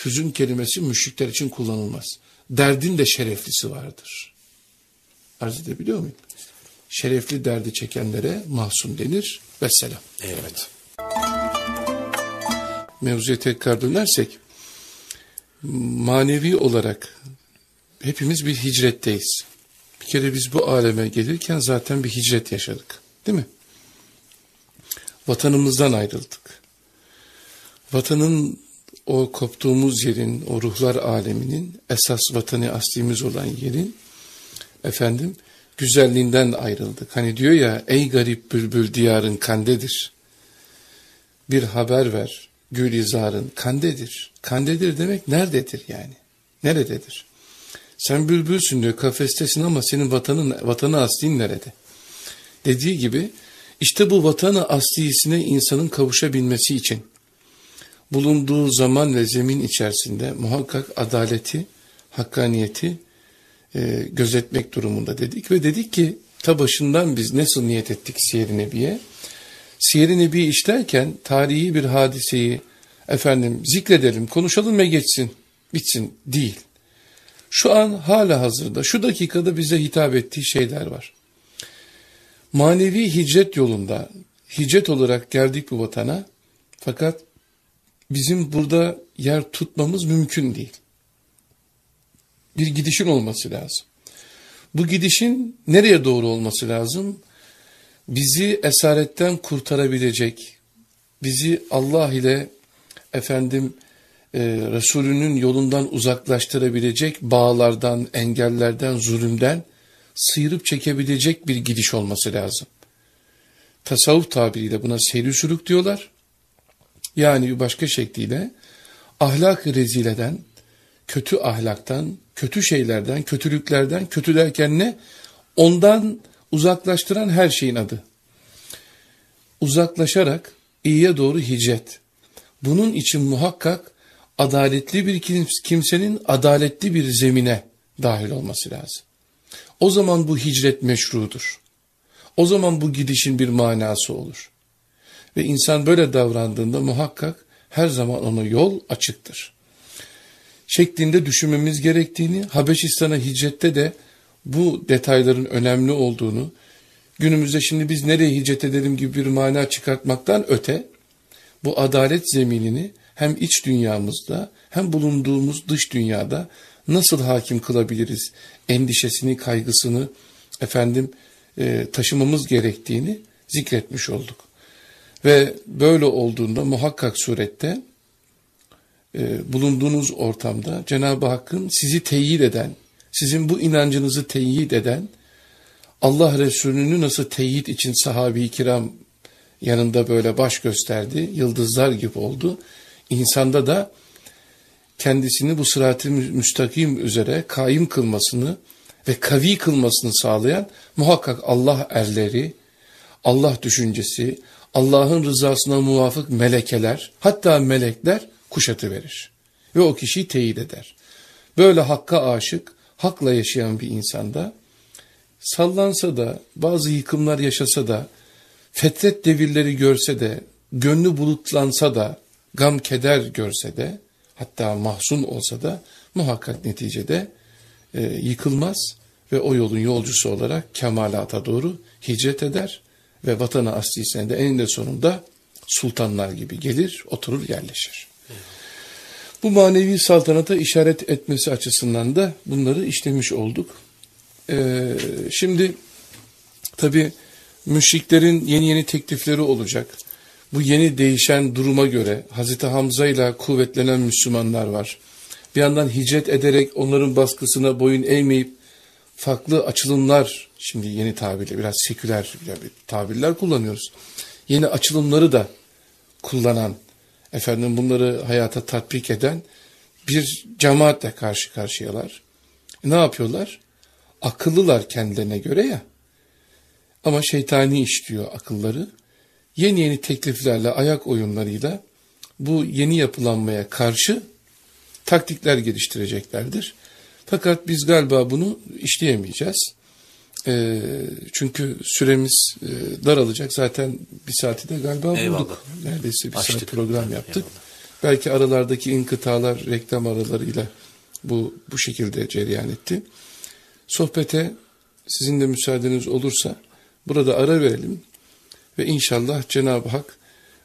Hüzün kelimesi müşrikler için kullanılmaz. Derdin de şereflisi vardır. Arz edebiliyor muyum? Şerefli derdi çekenlere mahzun denir. Vesselam. Evet. Mevzuya tekrar dönersek, manevi olarak hepimiz bir hicretteyiz. Bir kere biz bu aleme gelirken zaten bir hicret yaşadık. Değil mi? Vatanımızdan ayrıldık. Vatanın o koptuğumuz yerin, o ruhlar aleminin esas vatanı aslimiz olan yerin efendim güzelliğinden ayrıldık. Hani diyor ya ey garip bülbül diyarın kandedir. Bir haber ver gülizarın kandedir. Kandedir demek nerededir yani? Nerededir? Sen bülbülsün diyor kafestesin ama senin vatanın vatanı aslin nerede? Dediği gibi işte bu vatanı aslisine insanın kavuşabilmesi için bulunduğu zaman ve zemin içerisinde muhakkak adaleti, hakkaniyeti e, gözetmek durumunda dedik ve dedik ki ta başından biz nasıl niyet ettik Siyer-i Nebi'ye? Siyer-i Nebi işlerken tarihi bir hadiseyi efendim zikredelim, konuşalım ve geçsin, bitsin değil. Şu an hala hazırda, şu dakikada bize hitap ettiği şeyler var. Manevi hicret yolunda, hicret olarak geldik bu vatana fakat bizim burada yer tutmamız mümkün değil. Bir gidişin olması lazım. Bu gidişin nereye doğru olması lazım? Bizi esaretten kurtarabilecek, bizi Allah ile efendim e, Resulünün yolundan uzaklaştırabilecek bağlardan, engellerden, zulümden sıyırıp çekebilecek bir gidiş olması lazım. Tasavvuf tabiriyle buna seyri sülük diyorlar. Yani bir başka şekliyle ahlak rezil eden, kötü ahlaktan, kötü şeylerden, kötülüklerden, kötü derken ne? Ondan uzaklaştıran her şeyin adı. Uzaklaşarak iyiye doğru hicret. Bunun için muhakkak adaletli bir kimsenin adaletli bir zemine dahil olması lazım. O zaman bu hicret meşrudur. O zaman bu gidişin bir manası olur. Ve insan böyle davrandığında muhakkak her zaman ona yol açıktır. Şeklinde düşünmemiz gerektiğini, Habeşistan'a hicrette de bu detayların önemli olduğunu, günümüzde şimdi biz nereye hicret edelim gibi bir mana çıkartmaktan öte, bu adalet zeminini hem iç dünyamızda hem bulunduğumuz dış dünyada nasıl hakim kılabiliriz endişesini, kaygısını efendim e, taşımamız gerektiğini zikretmiş olduk. Ve böyle olduğunda muhakkak surette e, bulunduğunuz ortamda Cenab-ı Hakk'ın sizi teyit eden, sizin bu inancınızı teyit eden, Allah Resulü'nü nasıl teyit için sahabi-i kiram yanında böyle baş gösterdi, yıldızlar gibi oldu. İnsanda da kendisini bu sırat-ı müstakim üzere kaim kılmasını ve kavi kılmasını sağlayan muhakkak Allah erleri, Allah düşüncesi, Allah'ın rızasına muvafık melekeler, hatta melekler kuşatı verir. Ve o kişiyi teyit eder. Böyle hakka aşık, hakla yaşayan bir insanda, sallansa da, bazı yıkımlar yaşasa da, fetret devirleri görse de, gönlü bulutlansa da, gam keder görse de, hatta mahzun olsa da, muhakkak neticede e, yıkılmaz ve o yolun yolcusu olarak kemalata doğru hicret eder ve vatanı aslisine de eninde sonunda sultanlar gibi gelir, oturur, yerleşir. Bu manevi saltanata işaret etmesi açısından da bunları işlemiş olduk. Ee, şimdi tabi müşriklerin yeni yeni teklifleri olacak. Bu yeni değişen duruma göre Hazreti Hamza ile kuvvetlenen Müslümanlar var. Bir yandan hicret ederek onların baskısına boyun eğmeyip farklı açılımlar, şimdi yeni tabirle biraz seküler bir tabirler kullanıyoruz. Yeni açılımları da kullanan, efendim bunları hayata tatbik eden bir cemaatle karşı karşıyalar. Ne yapıyorlar? Akıllılar kendilerine göre ya. Ama şeytani işliyor akılları. Yeni yeni tekliflerle, ayak oyunlarıyla bu yeni yapılanmaya karşı taktikler geliştireceklerdir. Fakat biz galiba bunu işleyemeyeceğiz. E, çünkü süremiz e, daralacak. Zaten bir saati de galiba Eyvallah. bulduk. Neredeyse bir Açtık. saat program yaptık. Eyvallah. Belki aralardaki inkıtalar, reklam aralarıyla bu bu şekilde cereyan etti. Sohbete sizin de müsaadeniz olursa burada ara verelim ve inşallah Cenab-ı Hak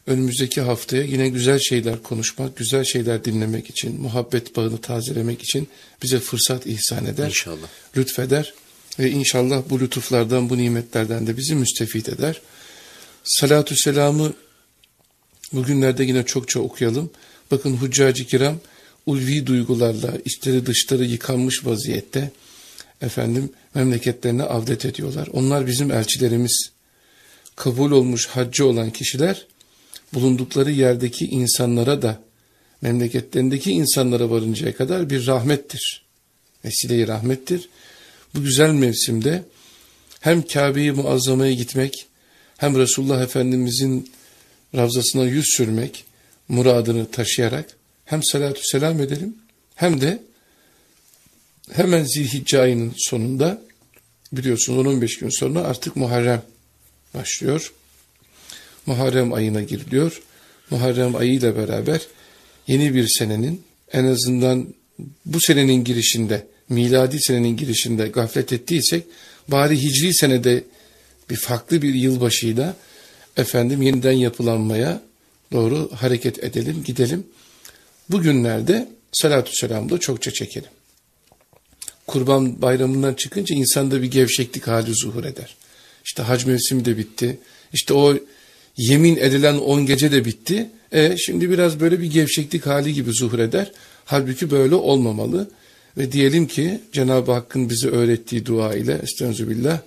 önümüzdeki haftaya yine güzel şeyler konuşmak, güzel şeyler dinlemek için, muhabbet bağını tazelemek için bize fırsat ihsan eder. İnşallah. Lütfeder ve inşallah bu lütuflardan, bu nimetlerden de bizi müstefit eder. Salatü selamı bugünlerde yine çokça okuyalım. Bakın Huccacı Kiram ulvi duygularla içleri dışları yıkanmış vaziyette efendim memleketlerine avdet ediyorlar. Onlar bizim elçilerimiz. Kabul olmuş haccı olan kişiler bulundukları yerdeki insanlara da memleketlerindeki insanlara varıncaya kadar bir rahmettir. Vesile-i rahmettir. Bu güzel mevsimde hem Kabe'yi muazzamaya gitmek hem Resulullah Efendimizin ravzasına yüz sürmek muradını taşıyarak hem salatü selam edelim hem de hemen Zilhicce ayının sonunda biliyorsunuz 10-15 gün sonra artık Muharrem başlıyor. Muharrem ayına giriliyor. Muharrem ayı ile beraber yeni bir senenin en azından bu senenin girişinde, miladi senenin girişinde gaflet ettiysek bari hicri senede bir farklı bir yılbaşıyla efendim yeniden yapılanmaya doğru hareket edelim, gidelim. Bugünlerde salatü selamı çokça çekelim. Kurban bayramından çıkınca insanda bir gevşeklik hali zuhur eder. İşte hac mevsimi de bitti. İşte o yemin edilen on gece de bitti. E şimdi biraz böyle bir gevşeklik hali gibi zuhur eder. Halbuki böyle olmamalı. Ve diyelim ki Cenab-ı Hakk'ın bize öğrettiği dua ile Estağfirullah.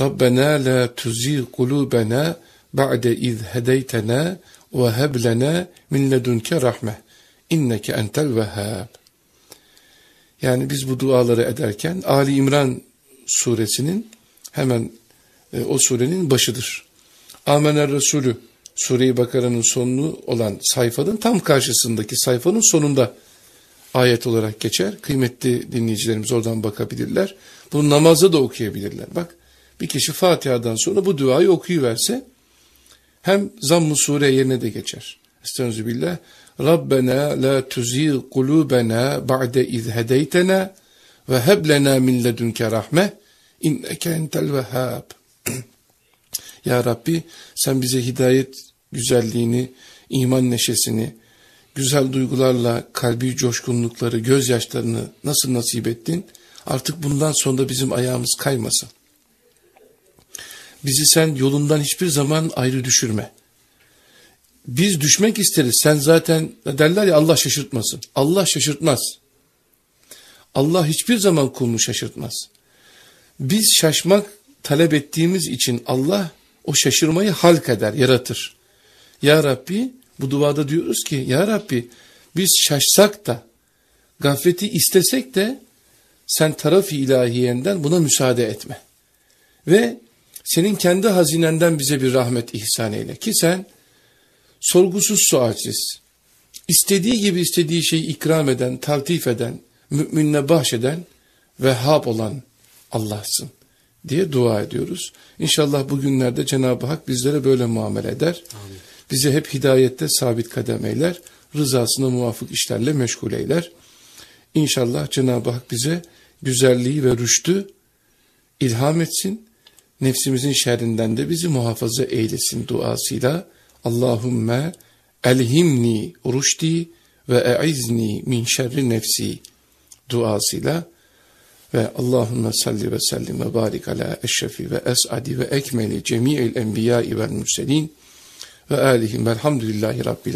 Rabbena la tuzi kulubena ba'de iz hedeytena ve heb lena min ledunke rahme. İnneke entel vehhab. Yani biz bu duaları ederken Ali İmran suresinin hemen e, o surenin başıdır. Amener Resulü Sure-i Bakara'nın sonunu olan sayfanın tam karşısındaki sayfanın sonunda ayet olarak geçer. Kıymetli dinleyicilerimiz oradan bakabilirler. Bunu namazda da okuyabilirler. Bak bir kişi Fatiha'dan sonra bu duayı okuyuverse hem zamm-ı sure yerine de geçer. Estağfirullah. Rabbena la tuzi kulubena ba'de iz hedeytena ve heb lena min ledunke rahme inneke entel vehhab. ya Rabbi sen bize hidayet güzelliğini, iman neşesini, güzel duygularla kalbi coşkunlukları, gözyaşlarını nasıl nasip ettin? Artık bundan sonra bizim ayağımız kaymasın. Bizi sen yolundan hiçbir zaman ayrı düşürme. Biz düşmek isteriz. Sen zaten derler ya Allah şaşırtmasın. Allah şaşırtmaz. Allah hiçbir zaman kulunu şaşırtmaz. Biz şaşmak talep ettiğimiz için Allah o şaşırmayı halk eder, yaratır. Ya Rabbi bu duada diyoruz ki Ya Rabbi biz şaşsak da gafleti istesek de sen taraf-ı ilahiyenden buna müsaade etme. Ve senin kendi hazinenden bize bir rahmet ihsan eyle ki sen sorgusuz sualsiz, istediği gibi istediği şeyi ikram eden, taltif eden, müminle bahşeden, Vehhab olan Allah'sın diye dua ediyoruz. İnşallah bugünlerde Cenab-ı Hak bizlere böyle muamele eder. Amin. Bizi hep hidayette sabit kadem eyler, rızasına muvafık işlerle meşgul eyler. İnşallah Cenab-ı Hak bize güzelliği ve rüştü ilham etsin. Nefsimizin şerrinden de bizi muhafaza eylesin duasıyla. Allahümme elhimni rüşdi ve e'izni min şerri nefsi duasıyla ve Allahümme salli ve sellim ve barik ala eşrefi ve es'adi ve ekmeli cemi'il enbiyai vel mürselin ve alihim velhamdülillahi rabbil